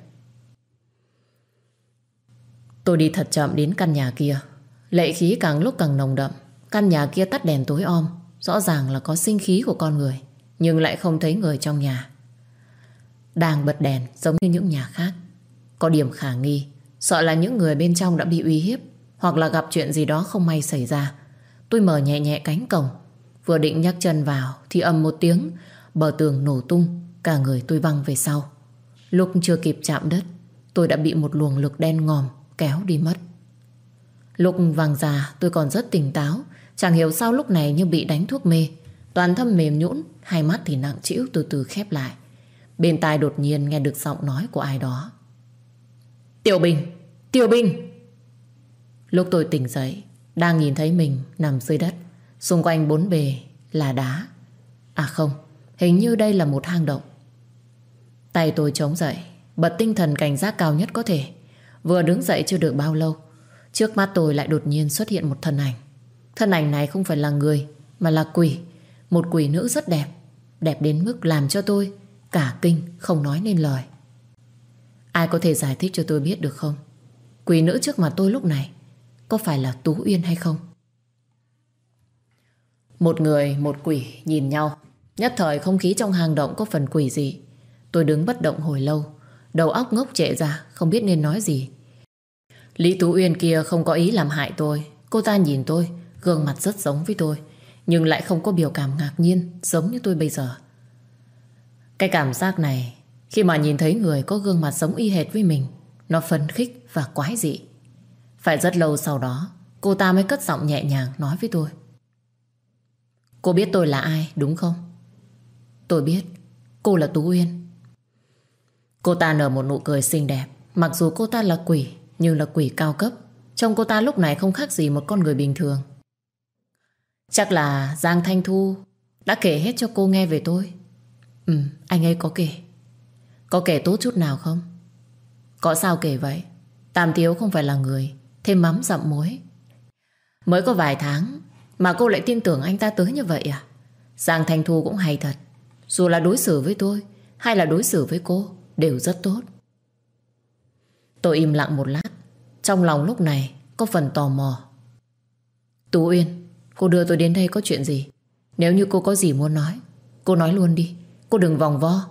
Tôi đi thật chậm đến căn nhà kia. Lệ khí càng lúc càng nồng đậm. Căn nhà kia tắt đèn tối om. Rõ ràng là có sinh khí của con người. Nhưng lại không thấy người trong nhà. Đang bật đèn giống như những nhà khác. Có điểm khả nghi. Sợ là những người bên trong đã bị uy hiếp. Hoặc là gặp chuyện gì đó không may xảy ra. Tôi mở nhẹ nhẹ cánh cổng. Vừa định nhắc chân vào thì ầm một tiếng. Bờ tường nổ tung. Cả người tôi văng về sau. Lúc chưa kịp chạm đất, Tôi đã bị một luồng lực đen ngòm kéo đi mất. Lúc vàng già, tôi còn rất tỉnh táo, Chẳng hiểu sao lúc này như bị đánh thuốc mê Toàn thân mềm nhũn, Hai mắt thì nặng trĩu từ từ khép lại Bên tai đột nhiên nghe được giọng nói của ai đó. Tiểu Bình Tiểu Bình. Lúc tôi tỉnh dậy, Đang nhìn thấy mình nằm dưới đất, Xung quanh bốn bề là đá. À không, Hình như đây là một hang động. Tay tôi chống dậy, Bật tinh thần cảnh giác cao nhất có thể. Vừa đứng dậy chưa được bao lâu, Trước mắt tôi lại đột nhiên xuất hiện một thân ảnh. Thân ảnh này không phải là người, Mà là quỷ, Một quỷ nữ rất đẹp Đẹp đến mức làm cho tôi Cả kinh không nói nên lời. Ai có thể giải thích cho tôi biết được không? Quỷ nữ trước mặt tôi lúc này Có phải là Tú Uyên hay không? Một người, một quỷ nhìn nhau. Nhất thời không khí trong hang động có phần quỷ gì Tôi đứng bất động hồi lâu, Đầu óc ngốc trệ ra, Không biết nên nói gì. Lý Tú Uyên kia không có ý làm hại tôi. Cô ta nhìn tôi, Gương mặt rất giống với tôi, Nhưng lại không có biểu cảm ngạc nhiên, Giống như tôi bây giờ. Cái cảm giác này, Khi mà nhìn thấy người có gương mặt giống y hệt với mình, Nó phấn khích và quái dị. Phải rất lâu sau đó, Cô ta mới cất giọng nhẹ nhàng nói với tôi. Cô biết tôi là ai, đúng không? Tôi biết, Cô là Tú Uyên. Cô ta nở một nụ cười xinh đẹp, Mặc dù cô ta là quỷ, Nhưng là quỷ cao cấp. Trông cô ta lúc này không khác gì một con người bình thường. Chắc là Giang Thanh Thu Đã kể hết cho cô nghe về tôi. Ừ anh ấy có kể. Có kể tốt chút nào không? Có sao kể vậy? Tam Tiếu không phải là người, Thêm mắm dặm muối. Mới có vài tháng Mà cô lại tin tưởng anh ta tới như vậy à? Giang Thanh Thu cũng hay thật. Dù là đối xử với tôi Hay là đối xử với cô Đều rất tốt. Tôi im lặng một lát. Trong lòng lúc này có phần tò mò. Tú Uyên, Cô đưa tôi đến đây có chuyện gì? Nếu như cô có gì muốn nói, Cô nói luôn đi. Cô đừng vòng vo.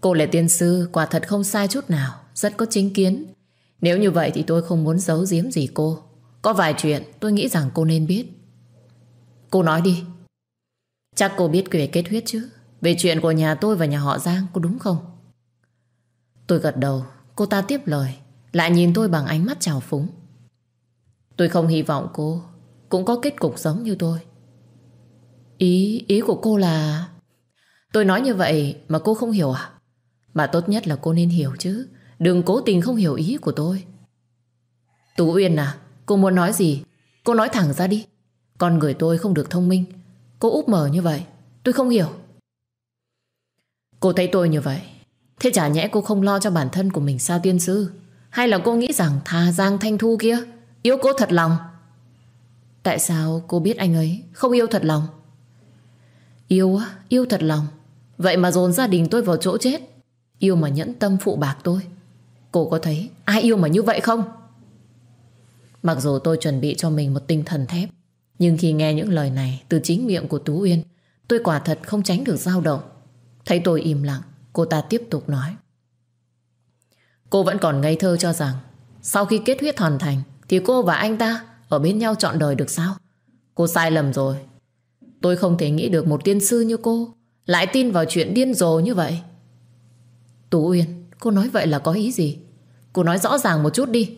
Cô là tiên sư Quả thật không sai chút nào Rất có chính kiến. Nếu như vậy thì tôi không muốn giấu giếm gì cô. Có vài chuyện tôi nghĩ rằng cô nên biết. Cô nói đi. Chắc cô biết về kết huyết chứ? Về chuyện của nhà tôi và nhà họ Giang Có đúng không? Tôi gật đầu. Cô ta tiếp lời Lại nhìn tôi bằng ánh mắt trào phúng. Tôi không hy vọng cô Cũng có kết cục giống như tôi. Ý, ý của cô là Tôi nói như vậy mà cô không hiểu à? Mà tốt nhất là cô nên hiểu chứ. Đừng cố tình không hiểu ý của tôi. Tú Uyên à Cô muốn nói gì? Cô nói thẳng ra đi. Con người tôi không được thông minh. Cô úp mở như vậy Tôi không hiểu. Cô thấy tôi như vậy Thế chả nhẽ cô không lo cho bản thân của mình sao tiên sư? Hay là cô nghĩ rằng Thà Giang Thanh Thu kia Yêu cô thật lòng? Tại sao cô biết anh ấy Không yêu thật lòng? Yêu á, yêu thật lòng. Vậy mà dồn gia đình tôi vào chỗ chết Yêu mà nhẫn tâm phụ bạc tôi Cô có thấy ai yêu mà như vậy không Mặc dù tôi chuẩn bị cho mình một tinh thần thép Nhưng khi nghe những lời này từ chính miệng của Tú Uyên, tôi quả thật không tránh được dao động. Thấy tôi im lặng, cô ta tiếp tục nói. Cô vẫn còn ngây thơ cho rằng sau khi kết huyết hoàn thành thì cô và anh ta ở bên nhau trọn đời được sao? Cô sai lầm rồi. Tôi không thể nghĩ được một tiên sư như cô lại tin vào chuyện điên rồ như vậy. Tú Uyên, cô nói vậy là có ý gì? Cô nói rõ ràng một chút đi.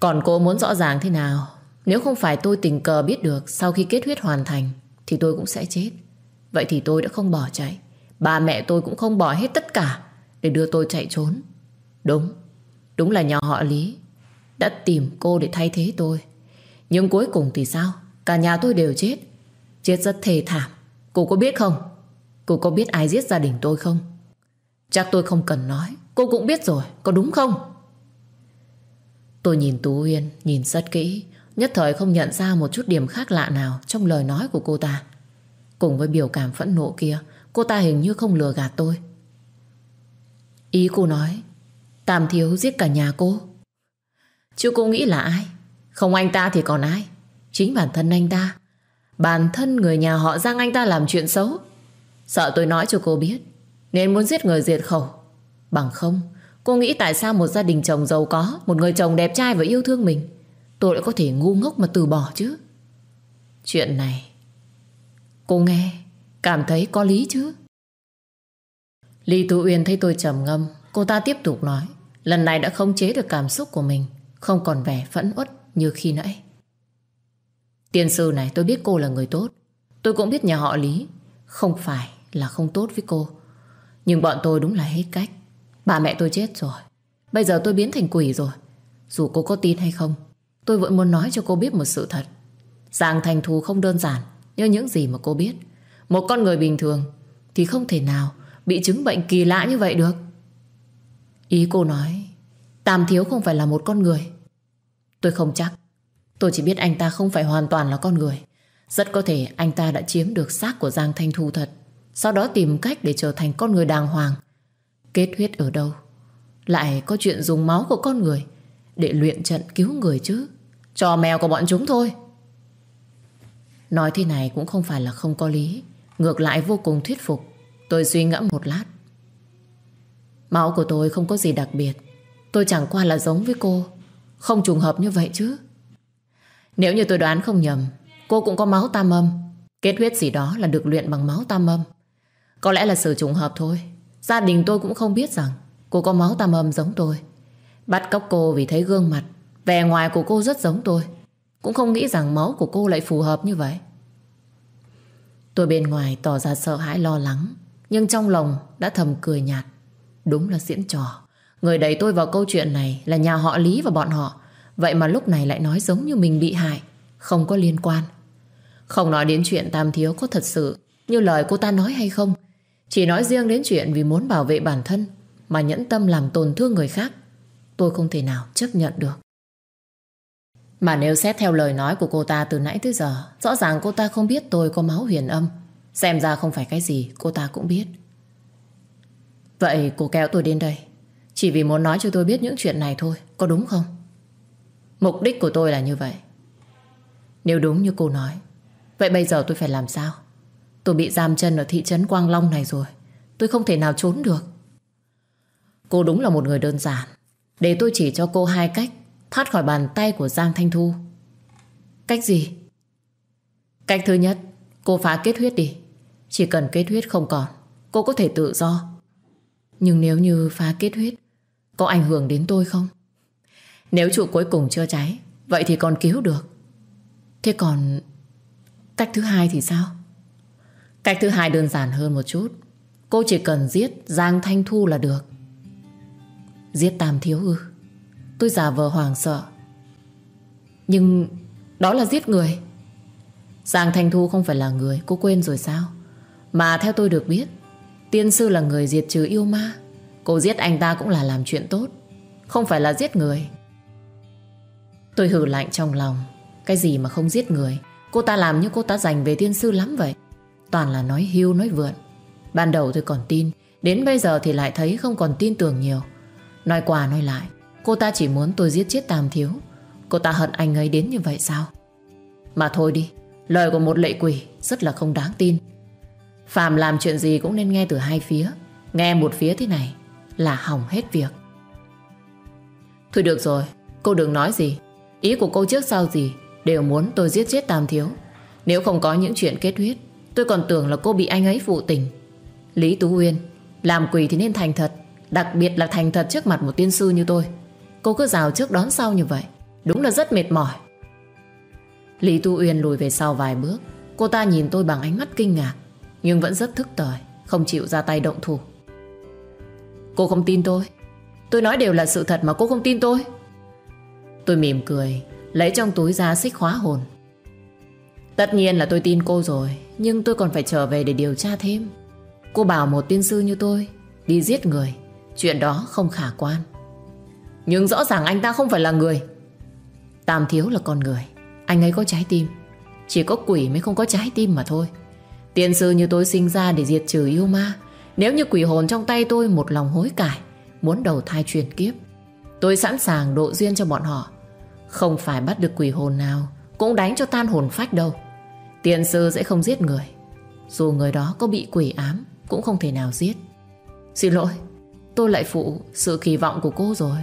Còn cô muốn rõ ràng thế nào? Nếu không phải tôi tình cờ biết được sau khi kết huyết hoàn thành thì tôi cũng sẽ chết. Vậy thì tôi đã không bỏ chạy. bà mẹ tôi cũng không bỏ hết tất cả để đưa tôi chạy trốn. Đúng, đúng là nhà họ Lý đã tìm cô để thay thế tôi. Nhưng cuối cùng thì sao? Cả nhà tôi đều chết. Chết rất thê thảm. Cô có biết không? Cô có biết ai giết gia đình tôi không? Chắc tôi không cần nói. Cô cũng biết rồi, có đúng không? Tôi nhìn Tú Uyên, nhìn rất kỹ. Nhất thời không nhận ra một chút điểm khác lạ nào trong lời nói của cô ta. Cùng với biểu cảm phẫn nộ kia, cô ta hình như không lừa gạt tôi. Ý cô nói, Tam Thiếu giết cả nhà cô. Chứ cô nghĩ là ai? Không anh ta thì còn ai? Chính bản thân anh ta. Bản thân người nhà họ Giang anh ta làm chuyện xấu. Sợ tôi nói cho cô biết. Nên muốn giết người diệt khẩu. Bằng không, cô nghĩ tại sao một gia đình chồng giàu có, một người chồng đẹp trai và yêu thương mình, tôi lại có thể ngu ngốc mà từ bỏ chứ? Chuyện này, cô nghe, cảm thấy có lý chứ? Lý Tú Uyên thấy tôi trầm ngâm, cô ta tiếp tục nói. Lần này đã không chế được cảm xúc của mình, không còn vẻ phẫn uất như khi nãy. Tiên sư này tôi biết cô là người tốt, tôi cũng biết nhà họ Lý, không phải là không tốt với cô. Nhưng bọn tôi đúng là hết cách. Bà mẹ tôi chết rồi. Bây giờ tôi biến thành quỷ rồi. Dù cô có tin hay không, tôi vẫn muốn nói cho cô biết một sự thật. Giang Thành Thù không đơn giản như những gì mà cô biết. Một con người bình thường thì không thể nào bị chứng bệnh kỳ lạ như vậy được. Ý cô nói Tam Thiếu không phải là một con người Tôi không chắc Tôi chỉ biết anh ta không phải hoàn toàn là con người Rất có thể anh ta đã chiếm được xác của Giang Thanh Thu thật sau đó tìm cách để trở thành con người đàng hoàng. Kết huyết ở đâu? Lại có chuyện dùng máu của con người Để luyện trận cứu người chứ? Cho mèo của bọn chúng thôi. Nói thế này cũng không phải là không có lý. Ngược lại vô cùng thuyết phục. Tôi suy ngẫm một lát. Máu của tôi không có gì đặc biệt. Tôi chẳng qua là giống với cô. Không trùng hợp như vậy chứ. Nếu như tôi đoán không nhầm, Cô cũng có máu tam âm. Kết huyết gì đó là được luyện bằng máu tam âm. Có lẽ là sự trùng hợp thôi. Gia đình tôi cũng không biết rằng Cô có máu tam âm giống tôi. Bắt cóc cô vì thấy gương mặt, Vẻ ngoài của cô rất giống tôi. Cũng không nghĩ rằng máu của cô lại phù hợp như vậy. Tôi bên ngoài tỏ ra sợ hãi lo lắng, Nhưng trong lòng đã thầm cười nhạt. Đúng là diễn trò. Người đẩy tôi vào câu chuyện này là nhà họ Lý và bọn họ. Vậy mà lúc này lại nói giống như mình bị hại, Không có liên quan. Không nói đến chuyện Tam Thiếu có thật sự, Như lời cô ta nói hay không chỉ nói riêng đến chuyện vì muốn bảo vệ bản thân Mà nhẫn tâm làm tổn thương người khác, Tôi không thể nào chấp nhận được. Mà nếu xét theo lời nói của cô ta từ nãy tới giờ, Rõ ràng cô ta không biết tôi có máu huyền âm. Xem ra không phải cái gì cô ta cũng biết. Vậy cô kéo tôi đến đây, Chỉ vì muốn nói cho tôi biết những chuyện này thôi, Có đúng không? Mục đích của tôi là như vậy. Nếu đúng như cô nói, Vậy bây giờ tôi phải làm sao? Tôi bị giam chân ở thị trấn Quang Long này rồi. Tôi không thể nào trốn được. Cô đúng là một người đơn giản. Để tôi chỉ cho cô hai cách, Thoát khỏi bàn tay của Giang Thanh Thu. Cách gì? Cách thứ nhất, Cô phá kết huyết đi. Chỉ cần kết huyết không còn, Cô có thể tự do. Nhưng nếu như phá kết huyết, Có ảnh hưởng đến tôi không? Nếu trụ cuối cùng chưa cháy, Vậy thì còn cứu được. Thế còn Cách thứ hai thì sao? Cách thứ hai đơn giản hơn một chút. Cô chỉ cần giết Giang Thanh Thu là được. Giết Tam Thiếu ư? Tôi giả vờ hoàng sợ. Nhưng Đó là giết người. Giang Thanh Thu không phải là người, Cô quên rồi sao? Mà theo tôi được biết, Tiên sư là người diệt trừ yêu ma. Cô giết anh ta cũng là làm chuyện tốt, Không phải là giết người. Tôi hử lạnh trong lòng. Cái gì mà không giết người? Cô ta làm như cô ta dành về tiên sư lắm vậy. Toàn là nói hưu nói vượn. Ban đầu tôi còn tin, Đến bây giờ thì lại thấy không còn tin tưởng nhiều. Nói qua nói lại, Cô ta chỉ muốn tôi giết chết Tam Thiếu. Cô ta hận anh ấy đến như vậy sao? Mà thôi đi, Lời của một lệ quỷ rất là không đáng tin. Phạm làm chuyện gì cũng nên nghe từ hai phía, Nghe một phía thế này Là hỏng hết việc. Thôi được rồi, Cô đừng nói gì. Ý của cô trước sau gì Đều muốn tôi giết chết Tam Thiếu. Nếu không có những chuyện kết huyết Tôi còn tưởng là cô bị anh ấy phụ tình. Lý Tú Uyên, Làm quỷ thì nên thành thật, Đặc biệt là thành thật trước mặt một tiên sư như tôi. Cô cứ rào trước đón sau như vậy, Đúng là rất mệt mỏi. Lý Tu Uyên lùi về sau vài bước. Cô ta nhìn tôi bằng ánh mắt kinh ngạc, Nhưng vẫn rất thức tời Không chịu ra tay động thủ. Cô không tin tôi. Tôi nói đều là sự thật mà cô không tin tôi. Tôi mỉm cười, Lấy trong túi ra xích khóa hồn. Tất nhiên là tôi tin cô rồi. Nhưng tôi còn phải trở về để điều tra thêm. Cô bảo một tiên sư như tôi, Đi giết người. Chuyện đó không khả quan. Nhưng rõ ràng anh ta không phải là người. Tam thiếu là con người. Anh ấy có trái tim. Chỉ có quỷ mới không có trái tim mà thôi. Tiên sư như tôi sinh ra để diệt trừ yêu ma. Nếu như quỷ hồn trong tay tôi Một lòng hối cải, Muốn đầu thai truyền kiếp, Tôi sẵn sàng độ duyên cho bọn họ. Không phải bắt được quỷ hồn nào Cũng đánh cho tan hồn phách đâu. Tiên sư sẽ không giết người. Dù người đó có bị quỷ ám, Cũng không thể nào giết. Xin lỗi, Tôi lại phụ sự kỳ vọng của cô rồi.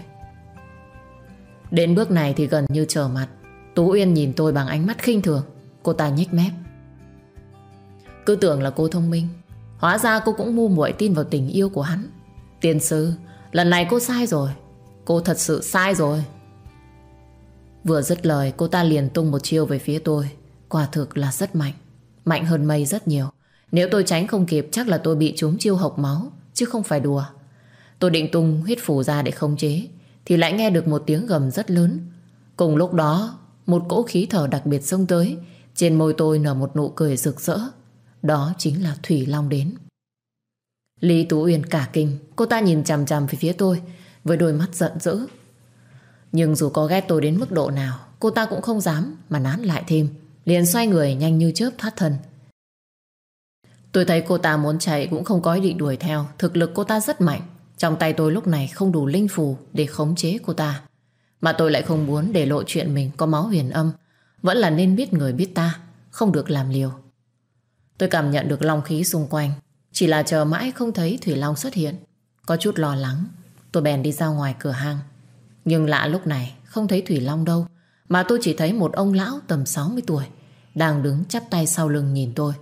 Đến bước này thì gần như trở mặt. Tú Uyên nhìn tôi bằng ánh mắt khinh thường. Cô ta nhếch mép. Cứ tưởng là cô thông minh. Hóa ra cô cũng ngu muội tin vào tình yêu của hắn. Tiên sư, Lần này cô sai rồi. Cô thật sự sai rồi. Vừa dứt lời, cô ta liền tung một chiêu về phía tôi. Quả thực là rất mạnh. Mạnh hơn mây rất nhiều. Nếu tôi tránh không kịp, chắc là tôi bị trúng chiêu hộc máu, Chứ không phải đùa. Tôi định tung huyết phủ ra để khống chế, Thì lại nghe được một tiếng gầm rất lớn. Cùng lúc đó, Một cỗ khí thở đặc biệt xông tới, Trên môi tôi nở một nụ cười rực rỡ. Đó chính là Thủy Long đến. Lý Tú Uyên cả kinh. Cô ta nhìn chằm chằm về phía tôi, Với đôi mắt giận dữ. Nhưng dù có ghét tôi đến mức độ nào, Cô ta cũng không dám mà nán lại thêm. Liền xoay người nhanh như chớp thoát thân. Tôi thấy cô ta muốn chạy Cũng không có ý định đuổi theo Thực lực cô ta rất mạnh. Trong tay tôi lúc này không đủ linh phù Để khống chế cô ta. Mà tôi lại không muốn để lộ chuyện mình có máu huyền âm. Vẫn là nên biết người biết ta Không được làm liều. Tôi cảm nhận được long khí xung quanh. Chỉ là chờ mãi không thấy Thủy Long xuất hiện. Có chút lo lắng. Tôi bèn đi ra ngoài cửa hàng, Nhưng lạ lúc này không thấy Thủy Long đâu. Mà tôi chỉ thấy một ông lão tầm 60 tuổi Đang đứng chắp tay sau lưng nhìn tôi.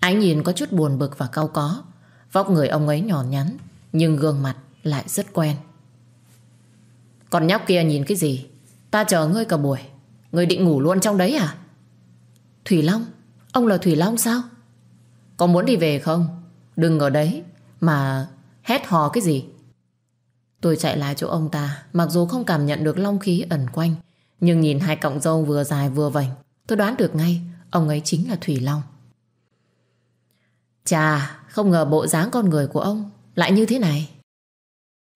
Ánh nhìn có chút buồn bực và cau có. Vóc người ông ấy nhỏ nhắn, Nhưng gương mặt lại rất quen. Còn nhóc kia nhìn cái gì? Ta chờ ngươi cả buổi. Ngươi định ngủ luôn trong đấy à? Thủy Long, Ông là Thủy Long sao? Có muốn đi về không? Đừng ở đấy Mà hét hò cái gì? Tôi chạy lại chỗ ông ta, Mặc dù không cảm nhận được long khí ẩn quanh nhưng nhìn hai cọng râu vừa dài vừa vành Tôi đoán được ngay Ông ấy chính là Thủy Long Chà, không ngờ bộ dáng con người của ông lại như thế này.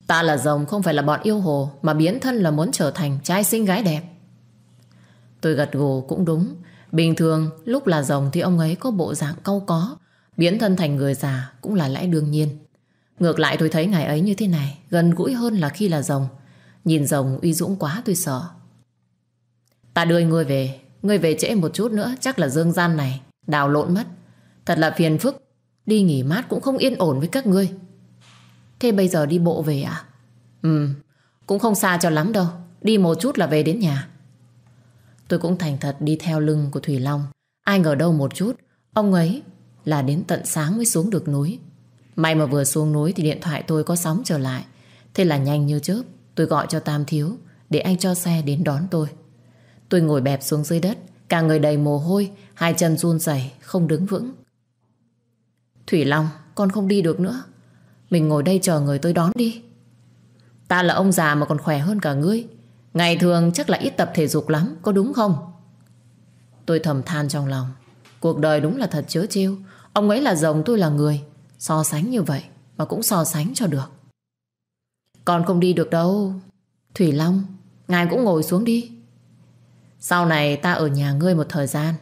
Ta là rồng không phải là bọn yêu hồ mà biến thân là muốn trở thành trai xinh gái đẹp. Tôi gật gù cũng đúng. Bình thường lúc là rồng thì ông ấy có bộ dạng cau có, biến thân thành người già cũng là lẽ đương nhiên. Ngược lại tôi thấy ngày ấy như thế này, gần gũi hơn là khi là rồng. Nhìn rồng uy dũng quá tôi sợ. Ta đưa ngươi về, ngươi về trễ một chút nữa chắc là dương gian này, đào lộn mất. Thật là phiền phức. Đi nghỉ mát cũng không yên ổn với các ngươi. Thế bây giờ đi bộ về à? Ừ, cũng không xa cho lắm đâu. Đi một chút là về đến nhà. Tôi cũng thành thật đi theo lưng của Thủy Long. Ai ngờ đâu một chút Ông ấy là đến tận sáng mới xuống được núi. May mà vừa xuống núi Thì điện thoại tôi có sóng trở lại. Thế là nhanh như chớp Tôi gọi cho Tam Thiếu Để anh cho xe đến đón tôi. Tôi ngồi bẹp xuống dưới đất Cả người đầy mồ hôi Hai chân run rẩy không đứng vững Thủy Long, con không đi được nữa. Mình ngồi đây chờ người tôi đón đi. Ta là ông già mà còn khỏe hơn cả ngươi. Ngày thường chắc là ít tập thể dục lắm, có đúng không? Tôi thầm than trong lòng. Cuộc đời đúng là thật chớ trêu. Ông ấy là rồng, tôi là người. So sánh như vậy mà cũng so sánh cho được. Con không đi được đâu. Thủy Long, ngài cũng ngồi xuống đi. Sau này ta ở nhà ngươi một thời gian.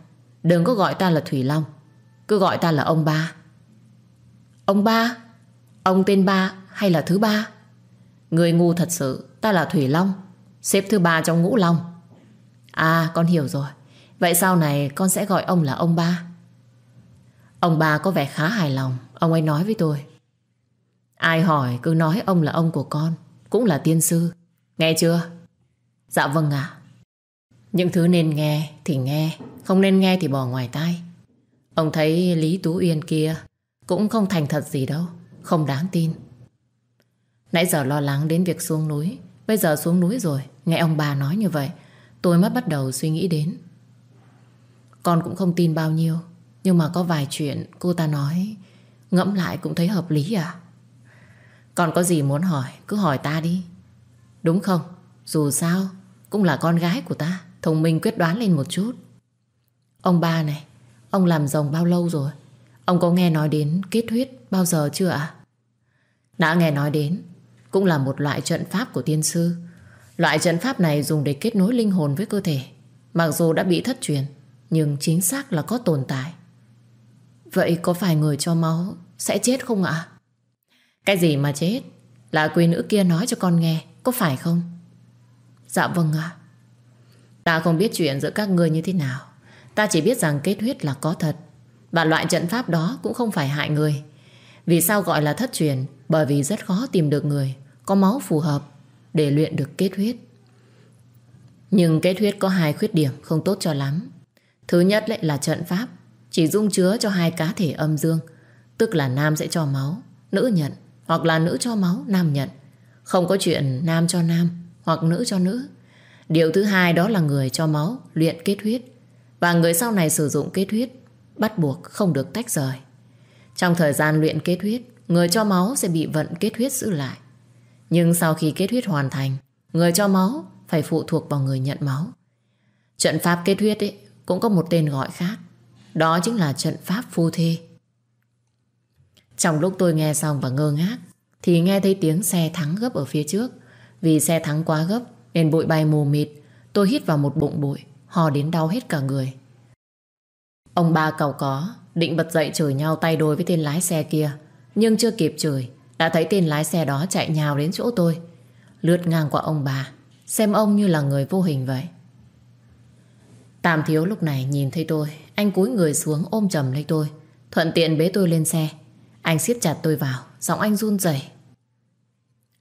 Đừng có gọi ta là Thủy Long. Cứ gọi ta là ông ba. Ông ba? Ông tên ba hay là thứ ba? Người ngu thật sự, Ta là Thủy Long, Xếp thứ ba trong ngũ Long. À con hiểu rồi. Vậy sau này con sẽ gọi ông là ông ba. Ông ba có vẻ khá hài lòng. Ông ấy nói với tôi. Ai hỏi cứ nói ông là ông của con, Cũng là tiên sư. Nghe chưa? Dạ vâng ạ. Những thứ nên nghe thì nghe, Không nên nghe thì bỏ ngoài tai. Ông thấy Lý Tú Uyên kia Cũng không thành thật gì đâu, Không đáng tin. Nãy giờ lo lắng đến việc xuống núi, Bây giờ xuống núi rồi, Nghe ông bà nói như vậy, Tôi mới bắt đầu suy nghĩ đến. Con cũng không tin bao nhiêu, Nhưng mà có vài chuyện cô ta nói, Ngẫm lại cũng thấy hợp lý à. Còn có gì muốn hỏi, Cứ hỏi ta đi. Đúng không? Dù sao, Cũng là con gái của ta. Thông minh quyết đoán lên một chút. Ông ba này, Ông làm rồng bao lâu rồi? Ông có nghe nói đến kết huyết bao giờ chưa ạ? Đã nghe nói đến, Cũng là một loại trận pháp của tiên sư. Loại trận pháp này dùng để kết nối linh hồn với cơ thể. Mặc dù đã bị thất truyền, Nhưng chính xác là có tồn tại. Vậy có phải người cho máu Sẽ chết không ạ? Cái gì mà chết? Là quý nữ kia nói cho con nghe, Có phải không? Dạ vâng ạ. Ta không biết chuyện giữa các ngươi như thế nào. Ta chỉ biết rằng kết huyết là có thật, Và loại trận pháp đó cũng không phải hại người. Vì sao gọi là thất truyền? Bởi vì rất khó tìm được người Có máu phù hợp Để luyện được kết huyết. Nhưng kết huyết có hai khuyết điểm Không tốt cho lắm. Thứ nhất lại là trận pháp, Chỉ dung chứa cho hai cá thể âm dương, Tức là nam sẽ cho máu, Nữ nhận, Hoặc là nữ cho máu, Nam nhận. Không có chuyện nam cho nam, Hoặc nữ cho nữ. Điều thứ hai đó là người cho máu Luyện kết huyết và người sau này sử dụng kết huyết bắt buộc không được tách rời. Trong thời gian luyện kết huyết, người cho máu sẽ bị vận kết huyết giữ lại. Nhưng sau khi kết huyết hoàn thành, người cho máu phải phụ thuộc vào người nhận máu. Trận pháp kết huyết ấy cũng có một tên gọi khác. Đó chính là trận pháp phu thê. Trong lúc tôi nghe xong và ngơ ngác, thì nghe thấy tiếng xe thắng gấp ở phía trước. Vì xe thắng quá gấp nên bụi bay mù mịt, tôi hít vào một bụng bụi. Hò đến đau hết cả người. Ông ba cầu có Định bật dậy chửi nhau tay đôi với tên lái xe kia Nhưng chưa kịp chửi Đã thấy tên lái xe đó chạy nhào đến chỗ tôi. Lướt ngang qua ông bà Xem ông như là người vô hình vậy. Tam thiếu lúc này nhìn thấy tôi Anh cúi người xuống ôm chầm lấy tôi Thuận tiện bế tôi lên xe. Anh siết chặt tôi vào Giọng anh run rẩy.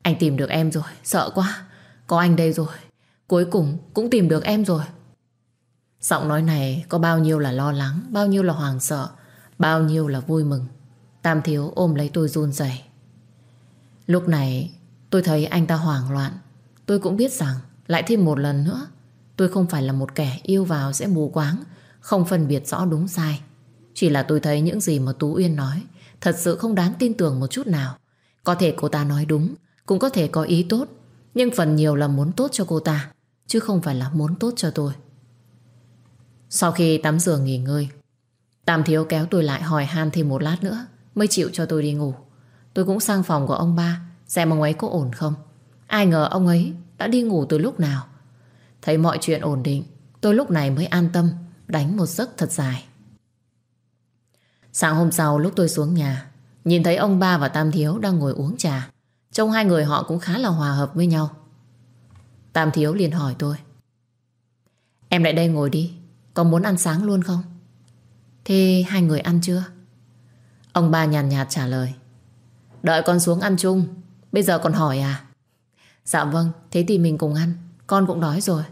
Anh tìm được em rồi Sợ quá. Có anh đây rồi Cuối cùng cũng tìm được em rồi Giọng nói này có bao nhiêu là lo lắng, bao nhiêu là hoàng sợ, bao nhiêu là vui mừng. Tam thiếu ôm lấy tôi run rẩy. Lúc này tôi thấy anh ta hoảng loạn. Tôi cũng biết rằng lại thêm một lần nữa tôi không phải là một kẻ yêu vào sẽ mù quáng, không phân biệt rõ đúng sai. Chỉ là tôi thấy những gì mà Tú Uyên nói thật sự không đáng tin tưởng một chút nào. Có thể cô ta nói đúng, cũng có thể có ý tốt, nhưng phần nhiều là muốn tốt cho cô ta, chứ không phải là muốn tốt cho tôi. Sau khi tắm rửa nghỉ ngơi Tam thiếu kéo tôi lại hỏi han thêm một lát nữa Mới chịu cho tôi đi ngủ. Tôi cũng sang phòng của ông ba Xem ông ấy có ổn không. Ai ngờ ông ấy đã đi ngủ từ lúc nào. Thấy mọi chuyện ổn định Tôi lúc này mới an tâm Đánh một giấc thật dài. Sáng hôm sau lúc tôi xuống nhà Nhìn thấy ông ba và Tam Thiếu đang ngồi uống trà. Trông hai người họ cũng khá là hòa hợp với nhau Tam Thiếu liền hỏi tôi Em lại đây ngồi đi có muốn ăn sáng luôn không? Thế hai người ăn chưa? Ông ba nhàn nhạt, trả lời Đợi con xuống ăn chung Bây giờ còn hỏi à? Dạ vâng, thế thì mình cùng ăn Con cũng đói rồi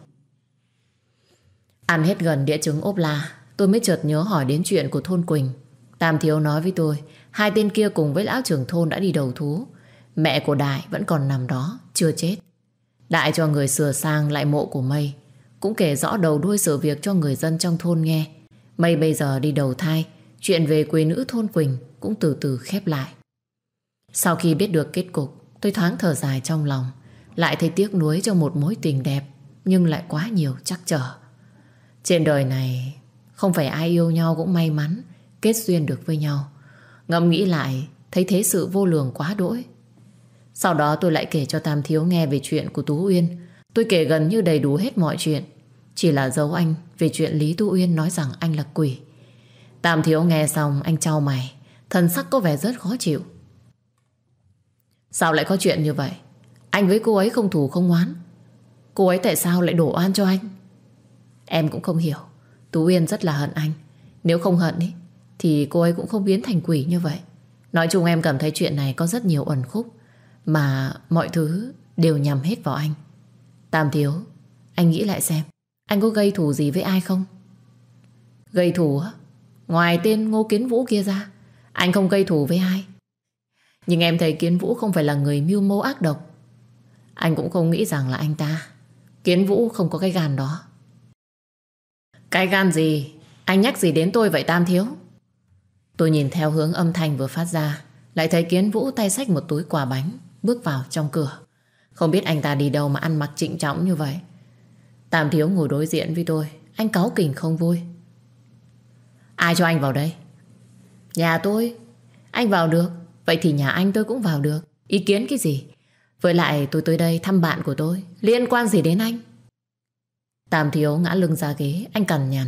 Ăn hết gần đĩa trứng ốp la Tôi mới chợt nhớ hỏi đến chuyện của thôn Quỳnh Tam Thiếu nói với tôi Hai tên kia cùng với lão trưởng thôn đã đi đầu thú Mẹ của Đại vẫn còn nằm đó Chưa chết Đại cho người sửa sang lại mộ của Mây cũng kể rõ đầu đuôi sự việc cho người dân trong thôn nghe. Mây bây giờ đi đầu thai, chuyện về quê nữ thôn Quỳnh cũng từ từ khép lại. Sau khi biết được kết cục, tôi thoáng thở dài trong lòng, lại thấy tiếc nuối cho một mối tình đẹp, nhưng lại quá nhiều chắc trở. Trên đời này, không phải ai yêu nhau cũng may mắn, kết duyên được với nhau. Ngẫm nghĩ lại, thấy thế sự vô lường quá đỗi. Sau đó tôi lại kể cho Tam Thiếu nghe về chuyện của Tú Uyên, Tôi kể gần như đầy đủ hết mọi chuyện. Chỉ là giấu anh về chuyện Lý tú Uyên nói rằng anh là quỷ. Tam thiếu nghe xong anh trao mày. Thần sắc có vẻ rất khó chịu. Sao lại có chuyện như vậy? Anh với cô ấy không thù không oán. Cô ấy tại sao lại đổ oan cho anh? Em cũng không hiểu. Tú Uyên rất là hận anh. Nếu không hận ý, thì cô ấy cũng không biến thành quỷ như vậy. Nói chung em cảm thấy chuyện này có rất nhiều ẩn khúc mà mọi thứ đều nhằm hết vào anh. Tam Thiếu, anh nghĩ lại xem, anh có gây thù gì với ai không? Gây thù á? Ngoài tên Ngô Kiến Vũ kia ra, anh không gây thù với ai. Nhưng em thấy Kiến Vũ không phải là người mưu mô ác độc. Anh cũng không nghĩ rằng là anh ta. Kiến Vũ không có cái gan đó. Cái gan gì? Anh nhắc gì đến tôi vậy Tam Thiếu? Tôi nhìn theo hướng âm thanh vừa phát ra, lại thấy Kiến Vũ tay sách một túi quà bánh, bước vào trong cửa. Không biết anh ta đi đâu mà ăn mặc trịnh trọng như vậy. Tam Thiếu ngồi đối diện với tôi, anh cáu kỉnh không vui. Ai cho anh vào đây? Nhà tôi. Anh vào được. Vậy thì nhà anh tôi cũng vào được. Ý kiến cái gì? Với lại tôi tới đây thăm bạn của tôi. Liên quan gì đến anh? Tam thiếu ngã lưng ra ghế. Anh cằn nhằn.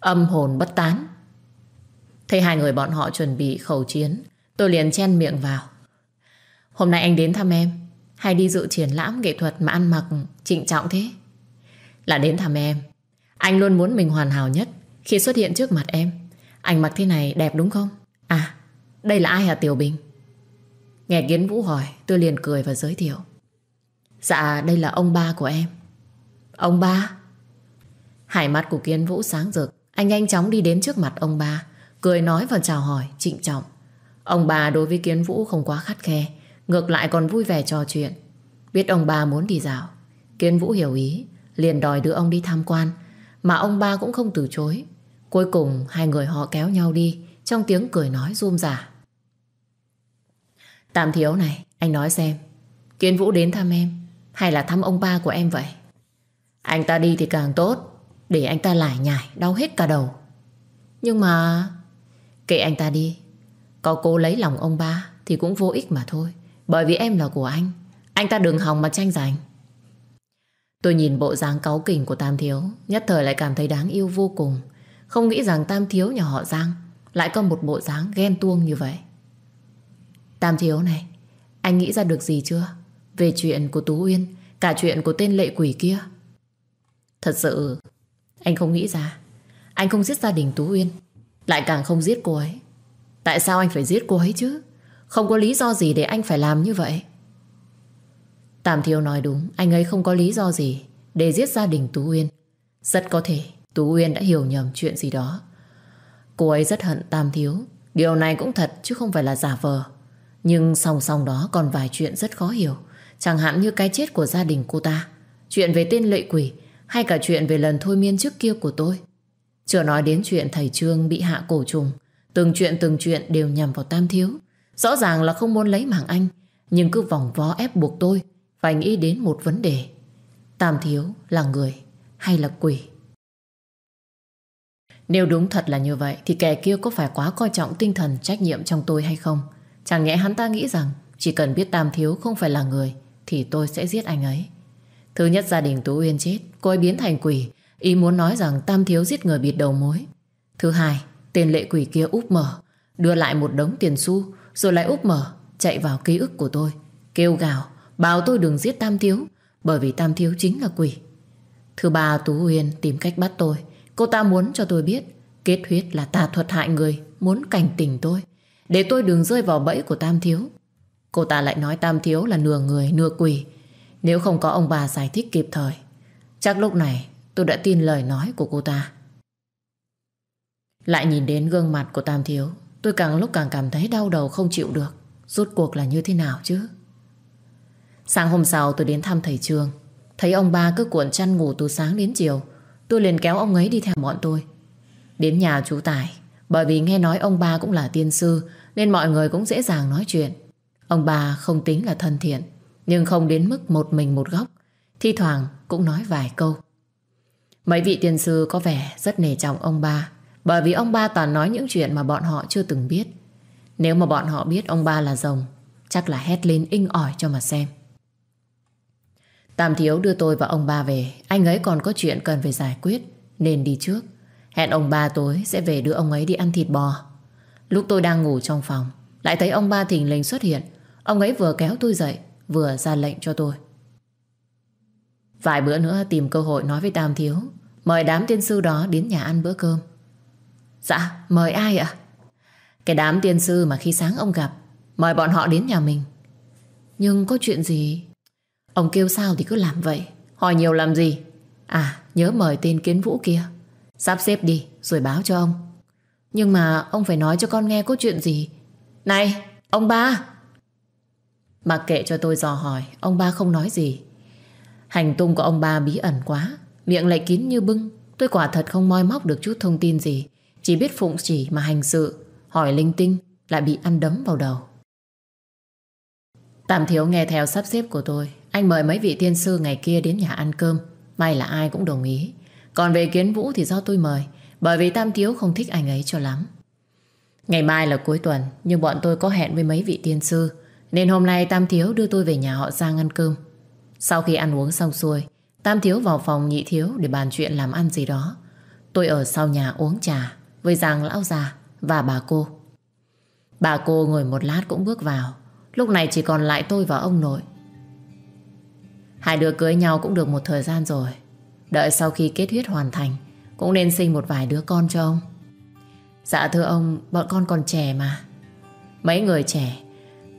Âm hồn bất tán. Thấy hai người bọn họ chuẩn bị khẩu chiến. Tôi liền chen miệng vào. Hôm nay anh đến thăm em. Hay đi dự triển lãm nghệ thuật mà ăn mặc trịnh trọng thế? Là đến thăm em. Anh luôn muốn mình hoàn hảo nhất khi xuất hiện trước mặt em. Anh mặc thế này đẹp đúng không? À, đây là ai hả Tiểu Bình? Nghe Kiến Vũ hỏi, tôi liền cười và giới thiệu. Dạ, đây là ông ba của em. Ông ba? Hải mắt của Kiến Vũ sáng rực. Anh nhanh chóng đi đến trước mặt ông ba, cười nói và chào hỏi, trịnh trọng. Ông bà đối với Kiến Vũ không quá khắt khe, ngược lại còn vui vẻ trò chuyện. Biết ông ba muốn đi dạo, Kiến Vũ hiểu ý, liền đòi đưa ông đi tham quan, mà ông ba cũng không từ chối. Cuối cùng hai người họ kéo nhau đi trong tiếng cười nói rôm rả. Tạm thiếu này, anh nói xem, Kiến Vũ đến thăm em hay là thăm ông ba của em vậy? Anh ta đi thì càng tốt, để anh ta lải nhải, đau hết cả đầu. Nhưng mà... Kệ anh ta đi, có cố lấy lòng ông ba thì cũng vô ích mà thôi. Bởi vì em là của anh, anh ta đừng hòng mà tranh giành. Tôi nhìn bộ dáng cáu kỉnh của Tam Thiếu, nhất thời lại cảm thấy đáng yêu vô cùng. Không nghĩ rằng Tam Thiếu nhà họ Giang lại có một bộ dáng ghen tuông như vậy. Tam Thiếu này, anh nghĩ ra được gì chưa? Về chuyện của Tú Uyên, cả chuyện của tên lệ quỷ kia. Thật sự, anh không nghĩ ra. Anh không giết gia đình Tú Uyên, lại càng không giết cô ấy. Tại sao anh phải giết cô ấy chứ? Không có lý do gì để anh phải làm như vậy. Tam Thiếu nói đúng, anh ấy không có lý do gì để giết gia đình Tú Uyên. Rất có thể Tú Uyên đã hiểu nhầm chuyện gì đó. Cô ấy rất hận Tam Thiếu. Điều này cũng thật chứ không phải là giả vờ. Nhưng song song đó còn vài chuyện rất khó hiểu. Chẳng hạn như cái chết của gia đình cô ta. Chuyện về tên lệ quỷ hay cả chuyện về lần thôi miên trước kia của tôi. Chưa nói đến chuyện thầy Trương bị hạ cổ trùng. Từng chuyện từng chuyện đều nhằm vào Tam Thiếu. Rõ ràng là không muốn lấy mạng anh. Nhưng cứ vòng vó ép buộc tôi phải nghĩ đến một vấn đề. Tam Thiếu là người hay là quỷ? Nếu đúng thật là như vậy thì kẻ kia có phải quá coi trọng tinh thần trách nhiệm trong tôi hay không? Chẳng nhẽ hắn ta nghĩ rằng chỉ cần biết Tam Thiếu không phải là người thì tôi sẽ giết anh ấy. Thứ nhất gia đình Tú Uyên chết, cô ấy biến thành quỷ, ý muốn nói rằng Tam Thiếu giết người bịt đầu mối. Thứ hai, tên lệ quỷ kia úp mở, đưa lại một đống tiền xu, rồi lại úp mở, chạy vào ký ức của tôi, kêu gào, bảo tôi đừng giết Tam Thiếu, bởi vì Tam Thiếu chính là quỷ. Thứ ba, Tú Huyền tìm cách bắt tôi, Cô ta muốn cho tôi biết Kết huyết là tà thuật hại người Muốn cảnh tỉnh tôi. Để tôi đừng rơi vào bẫy của Tam Thiếu. Cô ta lại nói Tam Thiếu là nửa người nửa quỷ. Nếu không có ông bà giải thích kịp thời Chắc lúc này tôi đã tin lời nói của cô ta. Lại nhìn đến gương mặt của Tam Thiếu. Tôi càng lúc càng cảm thấy đau đầu không chịu được. Rốt cuộc là như thế nào chứ? Sáng hôm sau tôi đến thăm thầy trường Thấy ông ba cứ cuộn chăn ngủ từ sáng đến chiều. Tôi liền kéo ông ấy đi theo bọn tôi. Đến nhà chú Tài. Bởi vì nghe nói ông ba cũng là tiên sư, Nên mọi người cũng dễ dàng nói chuyện. Ông ba không tính là thân thiện, Nhưng không đến mức một mình một góc. Thi thoảng cũng nói vài câu. Mấy vị tiên sư có vẻ rất nể trọng ông ba. Bởi vì ông ba toàn nói những chuyện mà bọn họ chưa từng biết. Nếu mà bọn họ biết ông ba là rồng, Chắc là hét lên inh ỏi cho mà xem. Tam Thiếu đưa tôi và ông ba về. Anh ấy còn có chuyện cần phải giải quyết, Nên đi trước. Hẹn ông ba tối sẽ về đưa ông ấy đi ăn thịt bò. Lúc tôi đang ngủ trong phòng, Lại thấy ông ba thình lình xuất hiện. Ông ấy vừa kéo tôi dậy, Vừa ra lệnh cho tôi. Vài bữa nữa tìm cơ hội nói với Tam Thiếu, Mời đám tiên sư đó đến nhà ăn bữa cơm. Dạ mời ai ạ? Cái đám tiên sư mà khi sáng ông gặp, Mời bọn họ đến nhà mình. Nhưng có chuyện gì? Ông kêu sao thì cứ làm vậy. Hỏi nhiều làm gì? À nhớ mời tên kiến vũ kia. Sắp xếp đi, rồi báo cho ông. Nhưng mà ông phải nói cho con nghe có chuyện gì. Này, ông ba! Mặc kệ cho tôi dò hỏi, Ông ba không nói gì. Hành tung của ông ba bí ẩn quá, Miệng lại kín như bưng. Tôi quả thật không moi móc được chút thông tin gì. Chỉ biết phụng chỉ mà hành sự, Hỏi linh tinh, lại bị ăn đấm vào đầu. Tạm thiếu nghe theo sắp xếp của tôi, Anh mời mấy vị tiên sư ngày kia đến nhà ăn cơm. May là ai cũng đồng ý. Còn về kiến vũ thì do tôi mời, Bởi vì Tam Thiếu không thích anh ấy cho lắm. Ngày mai là cuối tuần, Nhưng bọn tôi có hẹn với mấy vị tiên sư, Nên hôm nay Tam Thiếu đưa tôi về nhà họ Giang ăn cơm. Sau khi ăn uống xong xuôi, Tam Thiếu vào phòng nhị thiếu Để bàn chuyện làm ăn gì đó. Tôi ở sau nhà uống trà. Với Giang lão già và bà cô. Bà cô ngồi một lát cũng bước vào. Lúc này chỉ còn lại tôi và ông nội. Hai đứa cưới nhau cũng được một thời gian rồi. Đợi sau khi kết huyết hoàn thành, Cũng nên sinh một vài đứa con cho ông. Dạ thưa ông, Bọn con còn trẻ mà. Mấy người trẻ,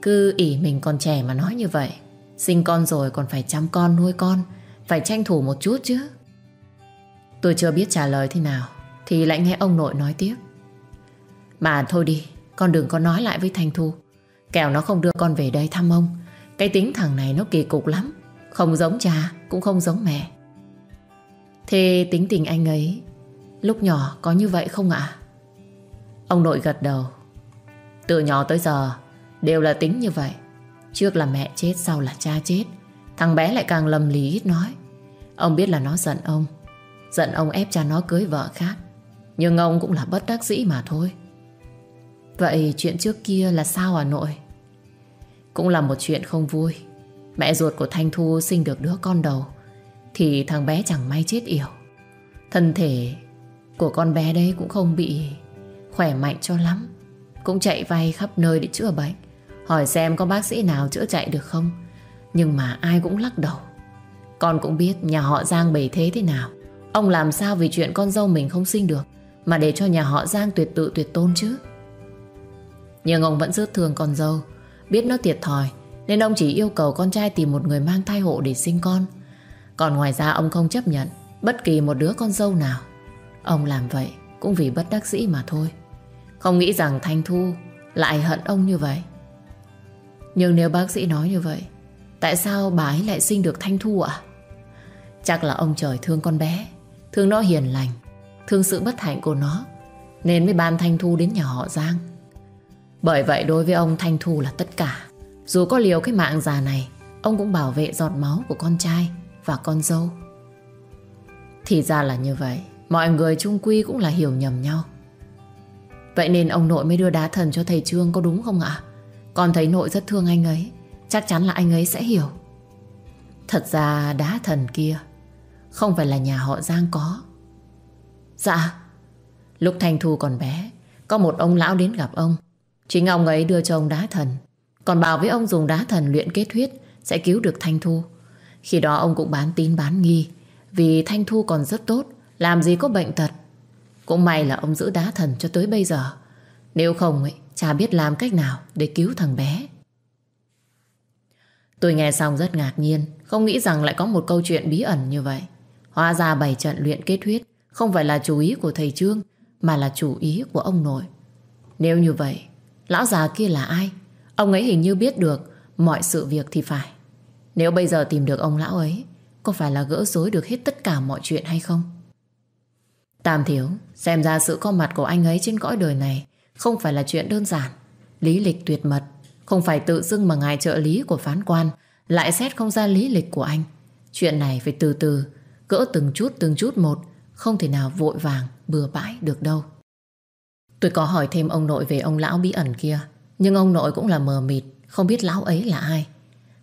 Cứ ỉ mình còn trẻ mà nói như vậy. Sinh con rồi còn phải chăm con, nuôi con, Phải tranh thủ một chút chứ. Tôi chưa biết trả lời thế nào. Thì lại nghe ông nội nói tiếp. Mà thôi đi, Con đừng có nói lại với Thanh Thu. Kẻo nó không đưa con về đây thăm ông. Cái tính thằng này nó kỳ cục lắm. Không giống cha, cũng không giống mẹ. Thế tính tình anh ấy, Lúc nhỏ có như vậy không ạ? Ông nội gật đầu. Từ nhỏ tới giờ, Đều là tính như vậy. Trước là mẹ chết, sau là cha chết. Thằng bé lại càng lầm lì ít nói. Ông biết là nó giận ông. Giận ông ép cha nó cưới vợ khác. Nhưng ông cũng là bất đắc dĩ mà thôi. Vậy chuyện trước kia là sao à nội? Cũng là một chuyện không vui. Mẹ ruột của Thanh Thu sinh được đứa con đầu, Thì thằng bé chẳng may chết yểu. Thân thể của con bé đấy cũng không bị khỏe mạnh cho lắm, Cũng chạy vay khắp nơi để chữa bệnh. Hỏi xem có bác sĩ nào chữa chạy được không? Nhưng mà ai cũng lắc đầu. Con cũng biết nhà họ Giang bề thế thế nào. Ông làm sao vì chuyện con dâu mình không sinh được? Mà để cho nhà họ Giang tuyệt tự, tuyệt tôn chứ. Nhưng ông vẫn rất thương con dâu. Biết nó thiệt thòi, Nên ông chỉ yêu cầu con trai tìm một người mang thai hộ để sinh con. Còn ngoài ra, ông không chấp nhận Bất kỳ một đứa con dâu nào. Ông làm vậy cũng vì bất đắc dĩ mà thôi. Không nghĩ rằng Thanh Thu Lại hận ông như vậy. Nhưng nếu bác sĩ nói như vậy, Tại sao bà ấy lại sinh được Thanh Thu ạ? Chắc là ông trời thương con bé, Thương nó hiền lành Thương sự bất hạnh của nó, Nên mới ban Thanh Thu đến nhà họ Giang. Bởi vậy đối với ông Thanh Thu là tất cả. Dù có liều cái mạng già này, Ông cũng bảo vệ giọt máu của con trai Và con dâu. Thì ra là như vậy, Mọi người chung quy cũng là hiểu nhầm nhau. Vậy nên ông nội mới đưa đá thần cho thầy Trương có đúng không ạ? Con thấy nội rất thương anh ấy, Chắc chắn là anh ấy sẽ hiểu. Thật ra đá thần kia Không phải là nhà họ Giang có. Dạ. Lúc Thanh Thu còn bé, Có một ông lão đến gặp ông. Chính ông ấy đưa cho ông đá thần. Còn bảo với ông dùng đá thần luyện kết huyết Sẽ cứu được Thanh Thu. Khi đó ông cũng bán tín bán nghi. Vì Thanh Thu còn rất tốt, Làm gì có bệnh tật. Cũng may là ông giữ đá thần cho tới bây giờ. Nếu không ấy, Chả biết làm cách nào để cứu thằng bé. Tôi nghe xong rất ngạc nhiên, Không nghĩ rằng lại có một câu chuyện bí ẩn như vậy. Hóa ra bảy trận luyện kết huyết không phải là chủ ý của thầy Trương, Mà là chủ ý của ông nội. Nếu như vậy, Lão già kia là ai? Ông ấy hình như biết được mọi sự việc thì phải. Nếu bây giờ tìm được ông lão ấy, Có phải là gỡ rối được hết tất cả mọi chuyện hay không? Tam thiếu, Xem ra sự có mặt của anh ấy trên cõi đời này Không phải là chuyện đơn giản. Lý lịch tuyệt mật, Không phải tự dưng mà ngài trợ lý của phán quan, Lại xét không ra lý lịch của anh. Chuyện này phải từ từ, Gỡ từng chút từng chút một không thể nào vội vàng, bừa bãi được đâu. Tôi có hỏi thêm ông nội về ông lão bí ẩn kia, Nhưng ông nội cũng là mờ mịt, Không biết lão ấy là ai.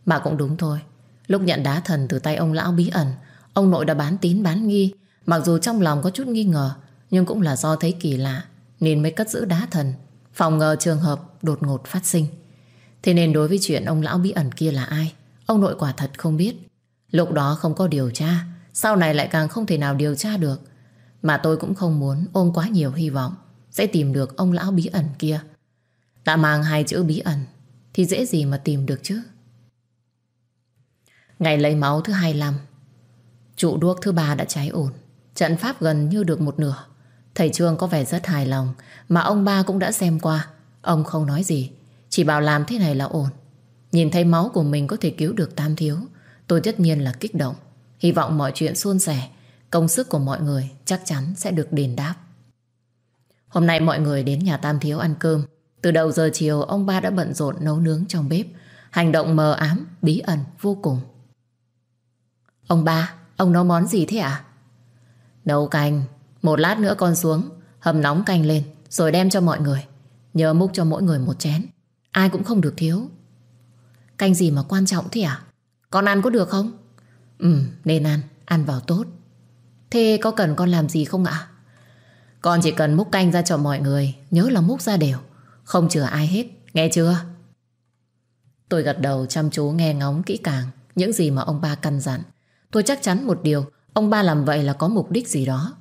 Mà cũng đúng thôi, Lúc nhận đá thần từ tay ông lão bí ẩn, Ông nội đã bán tín bán nghi, Mặc dù trong lòng có chút nghi ngờ, Nhưng cũng là do thấy kỳ lạ, Nên mới cất giữ đá thần, Phòng ngờ trường hợp đột ngột phát sinh. Thế nên đối với chuyện ông lão bí ẩn kia là ai, Ông nội quả thật không biết. Lúc đó không có điều tra sau này lại càng không thể nào điều tra được. Mà tôi cũng không muốn ôm quá nhiều hy vọng Sẽ tìm được ông lão bí ẩn kia. Đã mang hai chữ bí ẩn Thì dễ gì mà tìm được chứ? Ngày lấy máu thứ 25 Trụ đuốc thứ ba đã cháy ổn. Trận pháp gần như được một nửa. Thầy Trương có vẻ rất hài lòng Mà ông ba cũng đã xem qua. Ông không nói gì, Chỉ bảo làm thế này là ổn. Nhìn thấy máu của mình có thể cứu được Tam Thiếu, Tôi tất nhiên là kích động. Hy vọng mọi chuyện suôn sẻ Công sức của mọi người chắc chắn sẽ được đền đáp Hôm nay mọi người đến nhà Tam Thiếu ăn cơm Từ đầu giờ chiều ông ba đã bận rộn nấu nướng trong bếp Hành động mờ ám, bí ẩn vô cùng Ông ba, ông nấu món gì thế ạ? À? Nấu canh Một lát nữa con xuống Hầm nóng canh lên Rồi đem cho mọi người Nhớ múc cho mỗi người một chén Ai cũng không được thiếu Canh gì mà quan trọng thế à? Con ăn có được không? Ừ, nên ăn, ăn vào tốt. Thế có cần con làm gì không ạ? Con chỉ cần múc canh ra cho mọi người, nhớ là múc ra đều, không chừa ai hết, nghe chưa? Tôi gật đầu chăm chú nghe ngóng kỹ càng những gì mà ông ba căn dặn. Tôi chắc chắn một điều, ông ba làm vậy là có mục đích gì đó.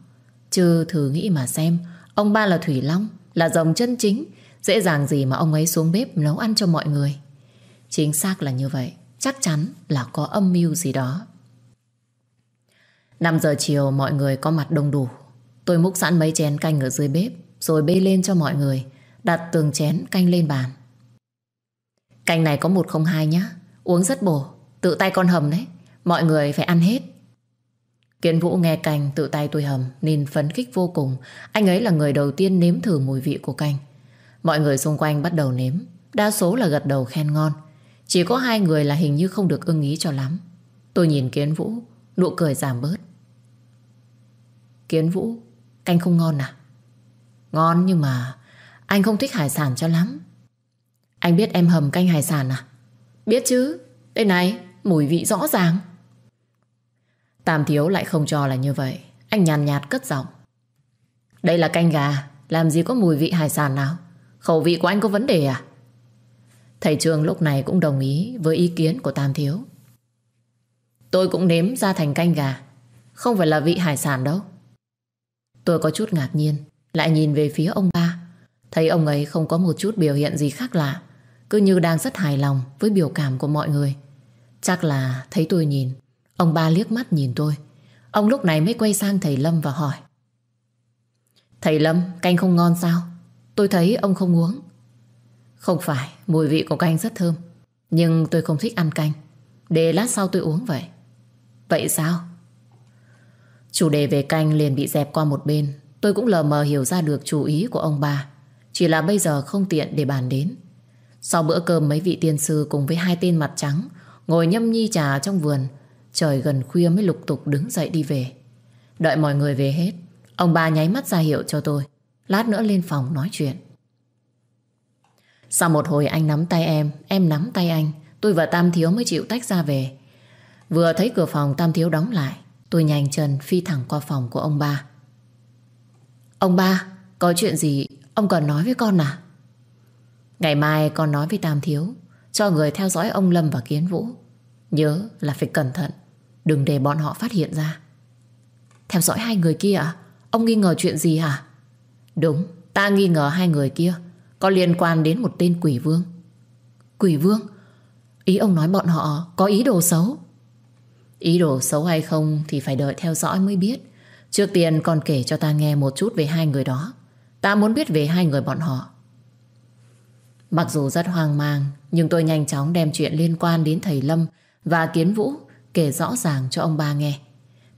Chứ thử nghĩ mà xem, ông ba là Thủy Long, là dòng chân chính, dễ dàng gì mà ông ấy xuống bếp nấu ăn cho mọi người. Chính xác là như vậy Chắc chắn là có âm mưu gì đó 5 giờ chiều, mọi người có mặt đông đủ. Tôi múc sẵn mấy chén canh ở dưới bếp, Rồi bê lên cho mọi người, Đặt từng chén canh lên bàn. Canh này có 102 nhá. Uống rất bổ, Tự tay con hầm đấy. Mọi người phải ăn hết. Kiến Vũ nghe canh, tự tay tôi hầm, Nên phấn khích vô cùng. Anh ấy là người đầu tiên nếm thử mùi vị của canh. Mọi người xung quanh bắt đầu nếm. Đa số là gật đầu khen ngon. Chỉ có hai người là hình như không được ưng ý cho lắm. Tôi nhìn Kiến Vũ, Nụ cười giảm bớt. Kiến Vũ Canh không ngon à? Ngon nhưng mà Anh không thích hải sản cho lắm. Anh biết em hầm canh hải sản à? Biết chứ. Đây này mùi vị rõ ràng. Tam Thiếu lại không cho là như vậy. Anh nhàn nhạt, nhạt cất giọng. Đây là canh gà Làm gì có mùi vị hải sản nào? Khẩu vị của anh có vấn đề à? Thầy Trương lúc này cũng đồng ý với ý kiến của Tam Thiếu. Tôi cũng nếm ra thành canh gà. Không phải là vị hải sản đâu. Tôi có chút ngạc nhiên, lại nhìn về phía ông ba. Thấy ông ấy không có một chút biểu hiện gì khác lạ. Cứ như đang rất hài lòng với biểu cảm của mọi người. Chắc là thấy tôi nhìn. Ông ba liếc mắt nhìn tôi. Ông lúc này mới quay sang thầy Lâm và hỏi. Thầy Lâm, canh không ngon sao? Tôi thấy ông không uống. Không phải, mùi vị của canh rất thơm Nhưng tôi không thích ăn canh Để lát sau tôi uống vậy Vậy sao? Chủ đề về canh liền bị dẹp qua một bên. Tôi cũng lờ mờ hiểu ra được chủ ý của ông bà. Chỉ là bây giờ không tiện để bàn đến. Sau bữa cơm mấy vị tiên sư cùng với hai tên mặt trắng, Ngồi nhâm nhi trà trong vườn, Trời gần khuya mới lục tục đứng dậy đi về. Đợi mọi người về hết, Ông bà nháy mắt ra hiệu cho tôi, Lát nữa lên phòng nói chuyện. Sau một hồi anh nắm tay em Em nắm tay anh, Tôi và Tam Thiếu mới chịu tách ra về. Vừa thấy cửa phòng Tam Thiếu đóng lại Tôi nhanh chân phi thẳng qua phòng của ông ba. Ông ba, Có chuyện gì ông cần nói với con à? Ngày mai con nói với Tam Thiếu, Cho người theo dõi ông Lâm và Kiến Vũ. Nhớ là phải cẩn thận, Đừng để bọn họ phát hiện ra. Theo dõi hai người kia à? Ông nghi ngờ chuyện gì hả? Đúng, Ta nghi ngờ hai người kia, có liên quan đến một tên quỷ vương. Quỷ vương? Ý ông nói bọn họ có ý đồ xấu. Ý đồ xấu hay không Thì phải đợi theo dõi mới biết Trước tiên con kể cho ta nghe một chút Về hai người đó Ta muốn biết về hai người bọn họ Mặc dù rất hoang mang Nhưng tôi nhanh chóng đem chuyện liên quan đến thầy Lâm Và Kiến Vũ Kể rõ ràng cho ông ba nghe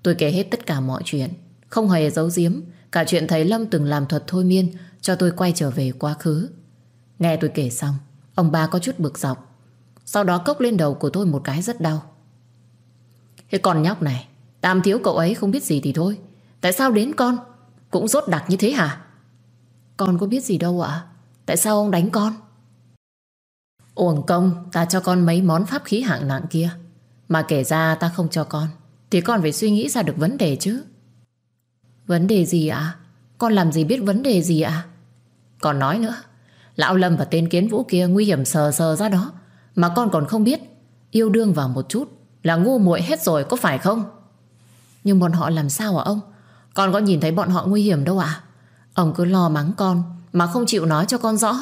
Tôi kể hết tất cả mọi chuyện Không hề giấu giếm Cả chuyện thầy Lâm từng làm thuật thôi miên cho tôi quay trở về quá khứ. Nghe tôi kể xong, ông ba có chút bực dọc. Sau đó cốc lên đầu của tôi một cái rất đau. Thế con nhóc này, tam thiếu cậu ấy không biết gì thì thôi. Tại sao đến con cũng rốt đặc như thế hả? Con có biết gì đâu ạ? Tại sao ông đánh con? Uổng công, ta cho con mấy món pháp khí hạng nặng kia. Mà kể ra ta không cho con, thì con phải suy nghĩ ra được vấn đề chứ. Vấn đề gì ạ? Con làm gì biết vấn đề gì ạ? Còn nói nữa Lão Lâm và tên kiến vũ kia nguy hiểm sờ sờ ra đó Mà con còn không biết Yêu đương vào một chút là ngu muội hết rồi có phải không? Nhưng bọn họ làm sao hả ông? Con có nhìn thấy bọn họ nguy hiểm đâu ạ. Ông cứ lo mắng con Mà không chịu nói cho con rõ.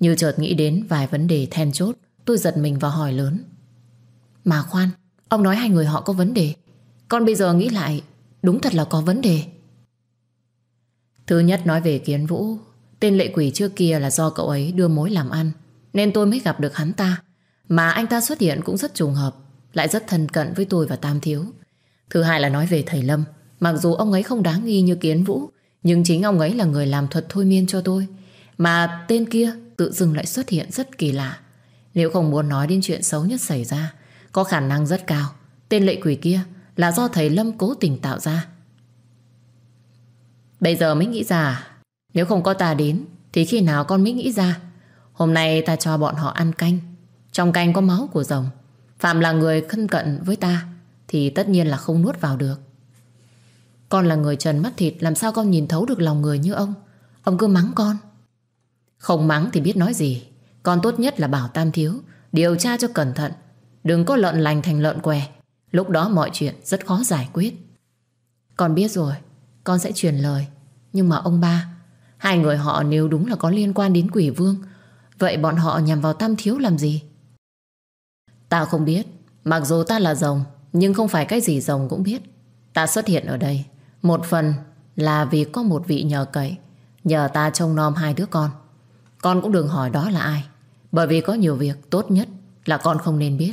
Như chợt nghĩ đến vài vấn đề then chốt, Tôi giật mình và hỏi lớn. Mà khoan, Ông nói hai người họ có vấn đề. Con bây giờ nghĩ lại, Đúng thật là có vấn đề. Thứ nhất nói về Kiến Vũ. Tên lệ quỷ trước kia là do cậu ấy đưa mối làm ăn, Nên tôi mới gặp được hắn ta. Mà anh ta xuất hiện cũng rất trùng hợp, Lại rất thân cận với tôi và Tam Thiếu. Thứ hai là nói về thầy Lâm. Mặc dù ông ấy không đáng nghi như Kiến Vũ, Nhưng chính ông ấy là người làm thuật thôi miên cho tôi. Mà tên kia tự dưng lại xuất hiện rất kỳ lạ. Nếu không muốn nói đến chuyện xấu nhất xảy ra, Có khả năng rất cao. Tên lệ quỷ kia là do thầy Lâm cố tình tạo ra. Bây giờ mới nghĩ ra, Nếu không có ta đến, Thì khi nào con mới nghĩ ra? Hôm nay ta cho bọn họ ăn canh trong canh có máu của rồng. Phạm là người thân cận với ta, Thì tất nhiên là không nuốt vào được. Con là người trần mắt thịt, Làm sao con nhìn thấu được lòng người như ông? Ông cứ mắng con. Không mắng thì biết nói gì. Con tốt nhất là bảo Tam Thiếu, Điều tra cho cẩn thận. Đừng có lợn lành thành lợn què. Lúc đó mọi chuyện rất khó giải quyết. Con biết rồi, Con sẽ truyền lời. Nhưng mà ông ba, Hai người họ nếu đúng là có liên quan đến quỷ vương, Vậy bọn họ nhằm vào Tam Thiếu làm gì? Ta không biết. Mặc dù ta là rồng, Nhưng không phải cái gì rồng cũng biết. Ta xuất hiện ở đây, Một phần là vì có một vị nhờ cậy, Nhờ ta trông nom hai đứa con. Con cũng đừng hỏi đó là ai, Bởi vì có nhiều việc tốt nhất Là con không nên biết.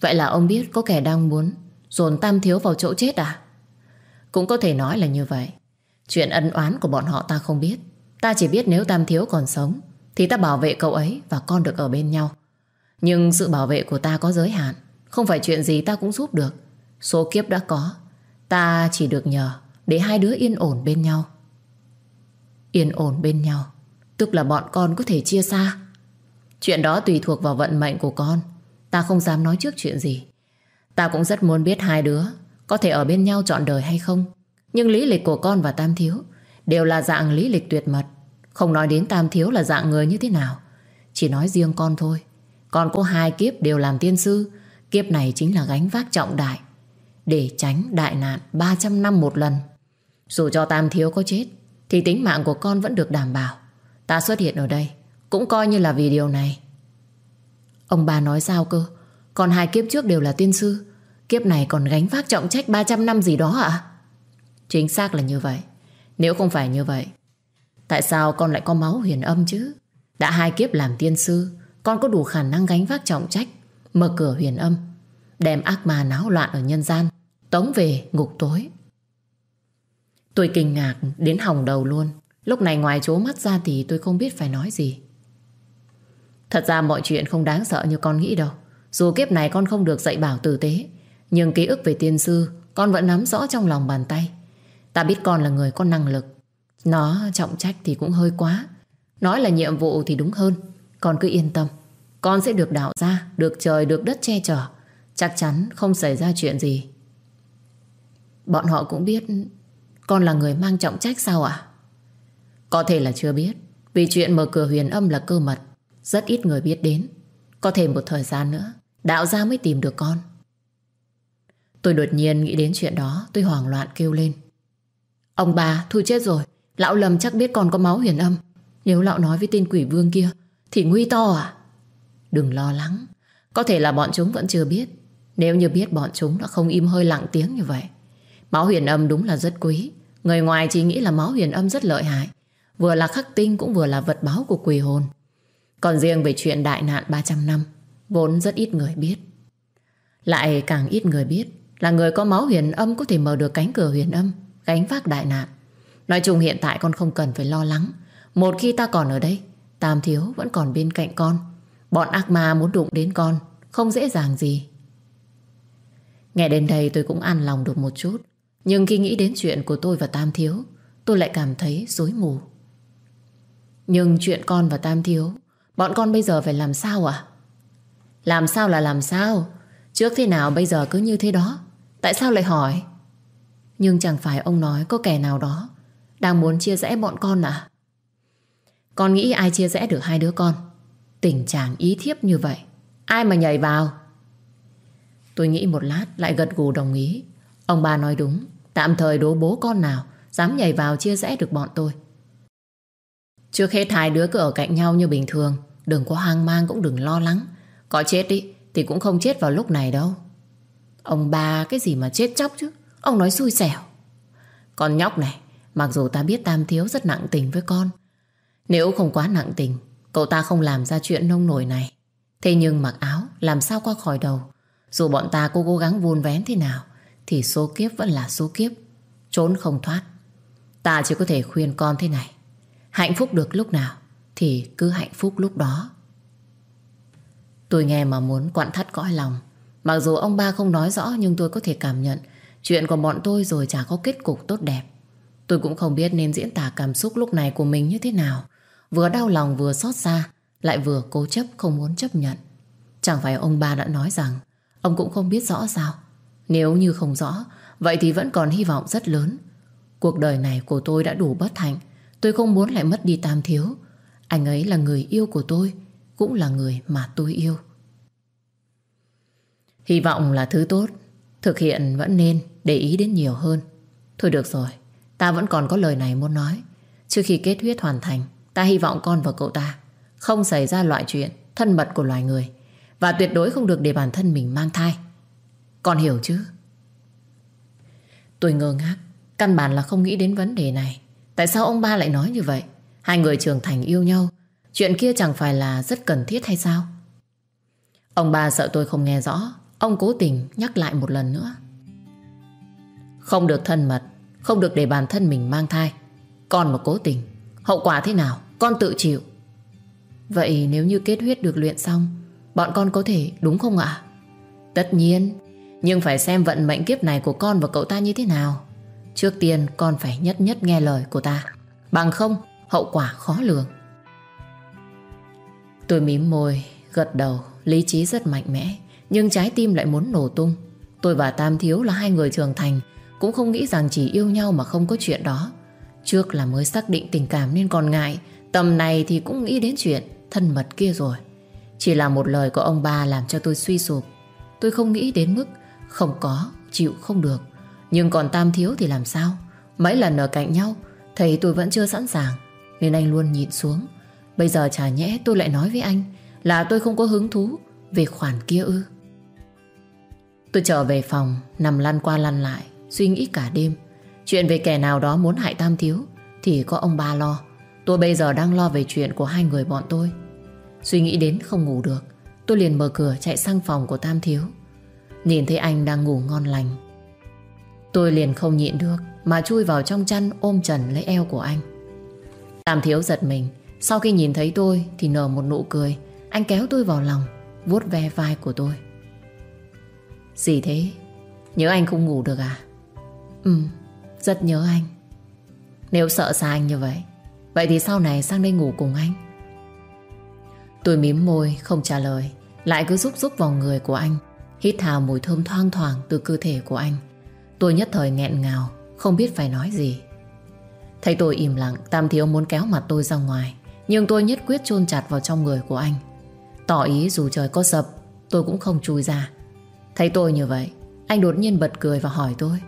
Vậy là ông biết có kẻ đang muốn Dồn Tam Thiếu vào chỗ chết à? Cũng có thể nói là như vậy. Chuyện ân oán của bọn họ ta không biết. Ta chỉ biết nếu Tam Thiếu còn sống, Thì ta bảo vệ cậu ấy và con được ở bên nhau. Nhưng sự bảo vệ của ta có giới hạn. Không phải chuyện gì ta cũng giúp được. Số kiếp đã có. Ta chỉ được nhờ Để hai đứa yên ổn bên nhau. Yên ổn bên nhau. Tức là bọn con có thể chia xa. Chuyện đó tùy thuộc vào vận mệnh của con. Ta không dám nói trước chuyện gì. Ta cũng rất muốn biết hai đứa Có thể ở bên nhau trọn đời hay không. Nhưng lý lịch của con và Tam Thiếu Đều là dạng lý lịch tuyệt mật. Không nói đến Tam Thiếu là dạng người như thế nào. Chỉ nói riêng con thôi. Con có hai kiếp đều làm tiên sư. Kiếp này chính là gánh vác trọng đại. Để tránh đại nạn 300 năm một lần. Dù cho Tam Thiếu có chết, Thì tính mạng của con vẫn được đảm bảo. Ta xuất hiện ở đây, Cũng coi như là vì điều này. Ông bà nói sao cơ? Còn hai kiếp trước đều là tiên sư. Kiếp này còn gánh vác trọng trách 300 năm gì đó ạ? Chính xác là như vậy. Nếu không phải như vậy, Tại sao con lại có máu huyền âm chứ? Đã hai kiếp làm tiên sư con có đủ khả năng gánh vác trọng trách Mở cửa huyền âm Đem ác ma náo loạn ở nhân gian Tống về ngục tối Tôi kinh ngạc đến hỏng đầu luôn Lúc này ngoài chố mắt ra thì tôi không biết phải nói gì Thật ra mọi chuyện không đáng sợ như con nghĩ đâu. Dù kiếp này con không được dạy bảo tử tế, nhưng ký ức về tiên sư con vẫn nắm rõ trong lòng bàn tay. Ta biết con là người có năng lực. Nó trọng trách thì cũng hơi quá. Nói là nhiệm vụ thì đúng hơn. Con cứ yên tâm. Con sẽ được đạo ra, được trời, được đất che chở. Chắc chắn không xảy ra chuyện gì. Bọn họ cũng biết con là người mang trọng trách sao ạ? Có thể là chưa biết. Vì chuyện mở cửa huyền âm là cơ mật. Rất ít người biết đến Có thể một thời gian nữa Đạo gia mới tìm được con Tôi đột nhiên nghĩ đến chuyện đó Tôi hoảng loạn kêu lên Ông bà, thôi chết rồi Lão lầm chắc biết con có máu huyền âm Nếu lão nói với tên quỷ vương kia thì nguy to à? Đừng lo lắng. Có thể là bọn chúng vẫn chưa biết. Nếu như biết bọn chúng đã không im hơi lặng tiếng như vậy, Máu huyền âm đúng là rất quý. Người ngoài chỉ nghĩ là máu huyền âm rất lợi hại. Vừa là khắc tinh cũng vừa là vật báo của quỷ hồn. Còn riêng về chuyện đại nạn 300 năm, Vốn rất ít người biết. Lại càng ít người biết Là người có máu huyền âm có thể mở được cánh cửa huyền âm, Gánh vác đại nạn. Nói chung hiện tại con không cần phải lo lắng. Một khi ta còn ở đây Tam thiếu vẫn còn bên cạnh con Bọn ác ma muốn đụng đến con, Không dễ dàng gì Nghe đến đây tôi cũng an lòng được một chút Nhưng khi nghĩ đến chuyện của tôi và Tam Thiếu, Tôi lại cảm thấy rối mù Nhưng chuyện con và Tam Thiếu, Bọn con bây giờ phải làm sao à? Làm sao là làm sao? Trước thế nào bây giờ cứ như thế đó. Tại sao lại hỏi? Nhưng chẳng phải ông nói có kẻ nào đó đang muốn chia rẽ bọn con à? Con nghĩ ai chia rẽ được hai đứa con? Tình trạng ý thiếp như vậy. Ai mà nhảy vào? Tôi nghĩ một lát lại gật gù đồng ý. Ông bà nói đúng. Tạm thời đố bố con nào Dám nhảy vào chia rẽ được bọn tôi Trước hết hai đứa cứ ở cạnh nhau như bình thường, Đừng có hoang mang cũng đừng lo lắng Có chết đi Thì cũng không chết vào lúc này đâu Ông ba cái gì mà chết chóc chứ Ông nói xui xẻo Con nhóc này, Mặc dù ta biết Tam Thiếu rất nặng tình với con nếu không quá nặng tình, Cậu ta không làm ra chuyện nông nổi này. Thế nhưng mặc áo, Làm sao qua khỏi đầu? Dù bọn ta cố cố gắng vun vén thế nào, Thì số kiếp vẫn là số kiếp. Trốn không thoát. Ta chỉ có thể khuyên con thế này. Hạnh phúc được lúc nào, Thì cứ hạnh phúc lúc đó. Tôi nghe mà muốn quặn thắt cõi lòng. Mặc dù ông ba không nói rõ, Nhưng tôi có thể cảm nhận Chuyện của bọn tôi rồi chả có kết cục tốt đẹp. Tôi cũng không biết nên diễn tả cảm xúc lúc này của mình như thế nào. Vừa đau lòng vừa xót xa, Lại vừa cố chấp không muốn chấp nhận. Chẳng phải ông ba đã nói rằng, Ông cũng không biết rõ sao. Nếu như không rõ, Vậy thì vẫn còn hy vọng rất lớn. Cuộc đời này của tôi đã đủ bất hạnh, Tôi không muốn lại mất đi Tam Thiếu. Anh ấy là người yêu của tôi, Cũng là người mà tôi yêu. Hy vọng là thứ tốt, Thực hiện vẫn nên để ý đến nhiều hơn. Thôi được rồi, Ta vẫn còn có lời này muốn nói. Trước khi kết huyết hoàn thành Ta hy vọng con và cậu ta Không xảy ra loại chuyện thân mật của loài người Và tuyệt đối không được để bản thân mình mang thai. Con hiểu chứ? Tôi ngơ ngác, Căn bản là không nghĩ đến vấn đề này. Tại sao ông ba lại nói như vậy? Hai người trưởng thành yêu nhau, Chuyện kia chẳng phải là rất cần thiết hay sao? Ông ba sợ tôi không nghe rõ, Ông cố tình nhắc lại một lần nữa. Không được thân mật, Không được để bản thân mình mang thai, Con mà cố tình, Hậu quả thế nào? Con tự chịu. Vậy nếu như kết huyết được luyện xong, Bọn con có thể, đúng không ạ? Tất nhiên, Nhưng phải xem vận mệnh kiếp này của con và cậu ta như thế nào. Trước tiên, con phải nhất nhất nghe lời của ta. Bằng không, hậu quả khó lường. Tôi mím môi, Gật đầu, Lý trí rất mạnh mẽ, Nhưng trái tim lại muốn nổ tung. Tôi và Tam Thiếu là hai người trưởng thành, Cũng không nghĩ rằng chỉ yêu nhau mà không có chuyện đó. Trước là mới xác định tình cảm nên còn ngại Tầm này thì cũng nghĩ đến chuyện Thân mật kia rồi. Chỉ là một lời của ông ba làm cho tôi suy sụp. Tôi không nghĩ đến mức Không có, chịu không được. Nhưng còn Tam Thiếu thì làm sao? Mấy lần ở cạnh nhau Thấy tôi vẫn chưa sẵn sàng Nên anh luôn nhịn xuống. Bây giờ chả nhẽ tôi lại nói với anh Là tôi không có hứng thú Về khoản kia ư? Tôi trở về phòng Nằm lăn qua lăn lại Suy nghĩ cả đêm. Chuyện về kẻ nào đó muốn hại Tam Thiếu Thì có ông ba lo. Tôi bây giờ đang lo về chuyện của hai người bọn tôi. Suy nghĩ đến không ngủ được, Tôi liền mở cửa chạy sang phòng của Tam Thiếu. Nhìn thấy anh đang ngủ ngon lành. Tôi liền không nhịn được Mà chui vào trong chăn ôm trần lấy eo của anh. Tam Thiếu giật mình. Sau khi nhìn thấy tôi Thì nở một nụ cười. Anh kéo tôi vào lòng, vuốt ve vai của tôi. Gì thế? Nhớ anh không ngủ được à? Ừ Rất nhớ anh. Nếu sợ xa anh như vậy Vậy thì sau này sang đây ngủ cùng anh. Tôi mím môi, không trả lời. Lại cứ rúc rúc vào người của anh. Hít thào mùi thơm thoang thoảng từ cơ thể của anh. Tôi nhất thời nghẹn ngào, Không biết phải nói gì. Thấy tôi im lặng, Tam thiếu muốn kéo mặt tôi ra ngoài. Nhưng tôi nhất quyết chôn chặt vào trong người của anh. Tỏ ý dù trời có sập, Tôi cũng không chui ra. Thấy tôi như vậy, Anh đột nhiên bật cười và hỏi tôi.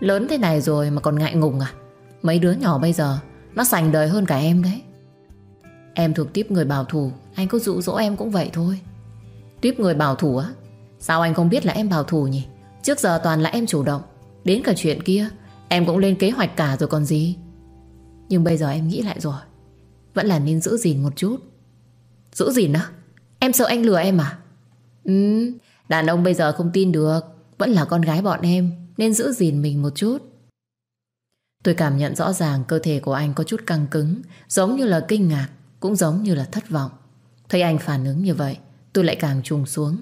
Lớn thế này rồi mà còn ngại ngùng à? Mấy đứa nhỏ bây giờ nó sành đời hơn cả em đấy. Em thuộc tiếp người bảo thủ, Anh có dụ dỗ em cũng vậy thôi. Tiếp người bảo thủ á, Sao anh không biết là em bảo thủ nhỉ? Trước giờ toàn là em chủ động. Đến cả chuyện kia, Em cũng lên kế hoạch cả rồi còn gì. Nhưng bây giờ em nghĩ lại rồi, Vẫn là nên giữ gìn một chút. Giữ gìn á? Em sợ anh lừa em à? Ừ Đàn ông bây giờ không tin được, Vẫn là con gái bọn em, Nên giữ gìn mình một chút. Tôi cảm nhận rõ ràng cơ thể của anh có chút căng cứng, Giống như là kinh ngạc, Cũng giống như là thất vọng. Thấy anh phản ứng như vậy, Tôi lại càng trùng xuống.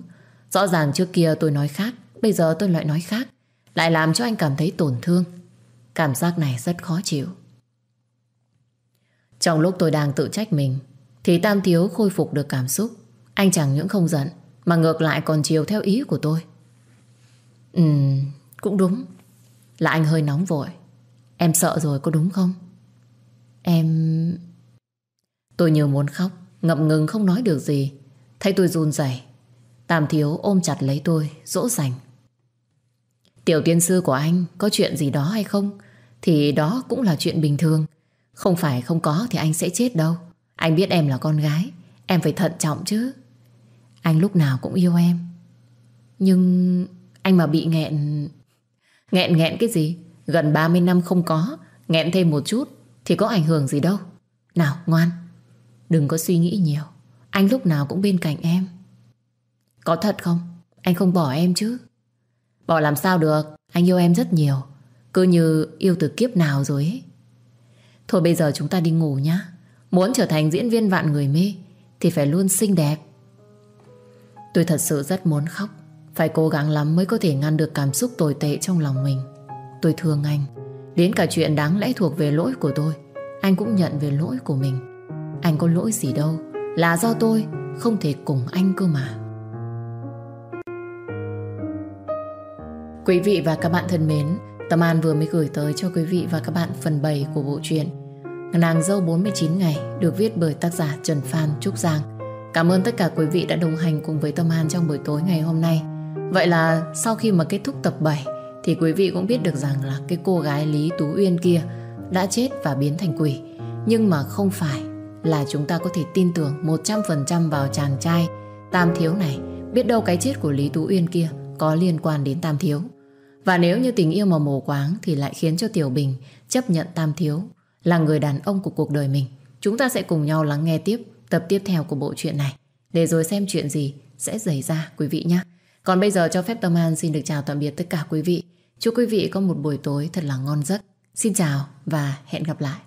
Rõ ràng trước kia tôi nói khác, Bây giờ tôi lại nói khác, Lại làm cho anh cảm thấy tổn thương. Cảm giác này rất khó chịu. Trong lúc tôi đang tự trách mình, Thì Tam Thiếu khôi phục được cảm xúc. Anh chẳng những không giận, Mà ngược lại còn chiều theo ý của tôi. Ừ Cũng đúng. Là anh hơi nóng vội. Em sợ rồi có đúng không? Em Tôi như muốn khóc, Ngậm ngừng không nói được gì. Thấy tôi run rẩy, Tam thiếu ôm chặt lấy tôi, Dỗ dành. Tiểu tiên sư của anh có chuyện gì đó hay không? Thì đó cũng là chuyện bình thường. Không phải không có thì anh sẽ chết đâu. Anh biết em là con gái, Em phải thận trọng chứ. Anh lúc nào cũng yêu em. Nhưng anh mà bị nghẹn Nghẹn nghẹn cái gì? Gần 30 năm không có, Nghẹn thêm một chút Thì có ảnh hưởng gì đâu. Nào, ngoan, Đừng có suy nghĩ nhiều. Anh lúc nào cũng bên cạnh em. Có thật không? Anh không bỏ em chứ? Bỏ làm sao được? Anh yêu em rất nhiều. Cứ như yêu từ kiếp nào rồi ấy. Thôi bây giờ chúng ta đi ngủ nhá. Muốn trở thành diễn viên vạn người mê Thì phải luôn xinh đẹp. Tôi thật sự rất muốn khóc. Phải cố gắng lắm mới có thể ngăn được cảm xúc tồi tệ trong lòng mình. Tôi thương anh. Đến cả chuyện đáng lẽ thuộc về lỗi của tôi, Anh cũng nhận về lỗi của mình. Anh có lỗi gì đâu, Là do tôi, không thể cùng anh cơ mà. Quý vị và các bạn thân mến, Tâm An vừa mới gửi tới cho quý vị và các bạn phần 7 của bộ truyện Nàng dâu 49 ngày được viết bởi tác giả Trần Phan Trúc Giang. Cảm ơn tất cả quý vị đã đồng hành cùng với Tâm An trong buổi tối ngày hôm nay. Vậy là sau khi mà kết thúc tập 7 thì quý vị cũng biết được rằng là cái cô gái Lý Tú Uyên kia đã chết và biến thành quỷ. Nhưng mà không phải là chúng ta có thể tin tưởng 100% vào chàng trai Tam Thiếu này. Biết đâu cái chết của Lý Tú Uyên kia có liên quan đến Tam Thiếu. Và nếu như tình yêu mà mù quáng thì lại khiến cho Tiểu Bình chấp nhận Tam Thiếu là người đàn ông của cuộc đời mình. Chúng ta sẽ cùng nhau lắng nghe tiếp tập tiếp theo của bộ truyện này để rồi xem chuyện gì sẽ xảy ra, quý vị nhé. Còn bây giờ cho phép Tâm An xin được chào tạm biệt tất cả quý vị. Chúc quý vị có một buổi tối thật là ngon giấc. Xin chào và hẹn gặp lại.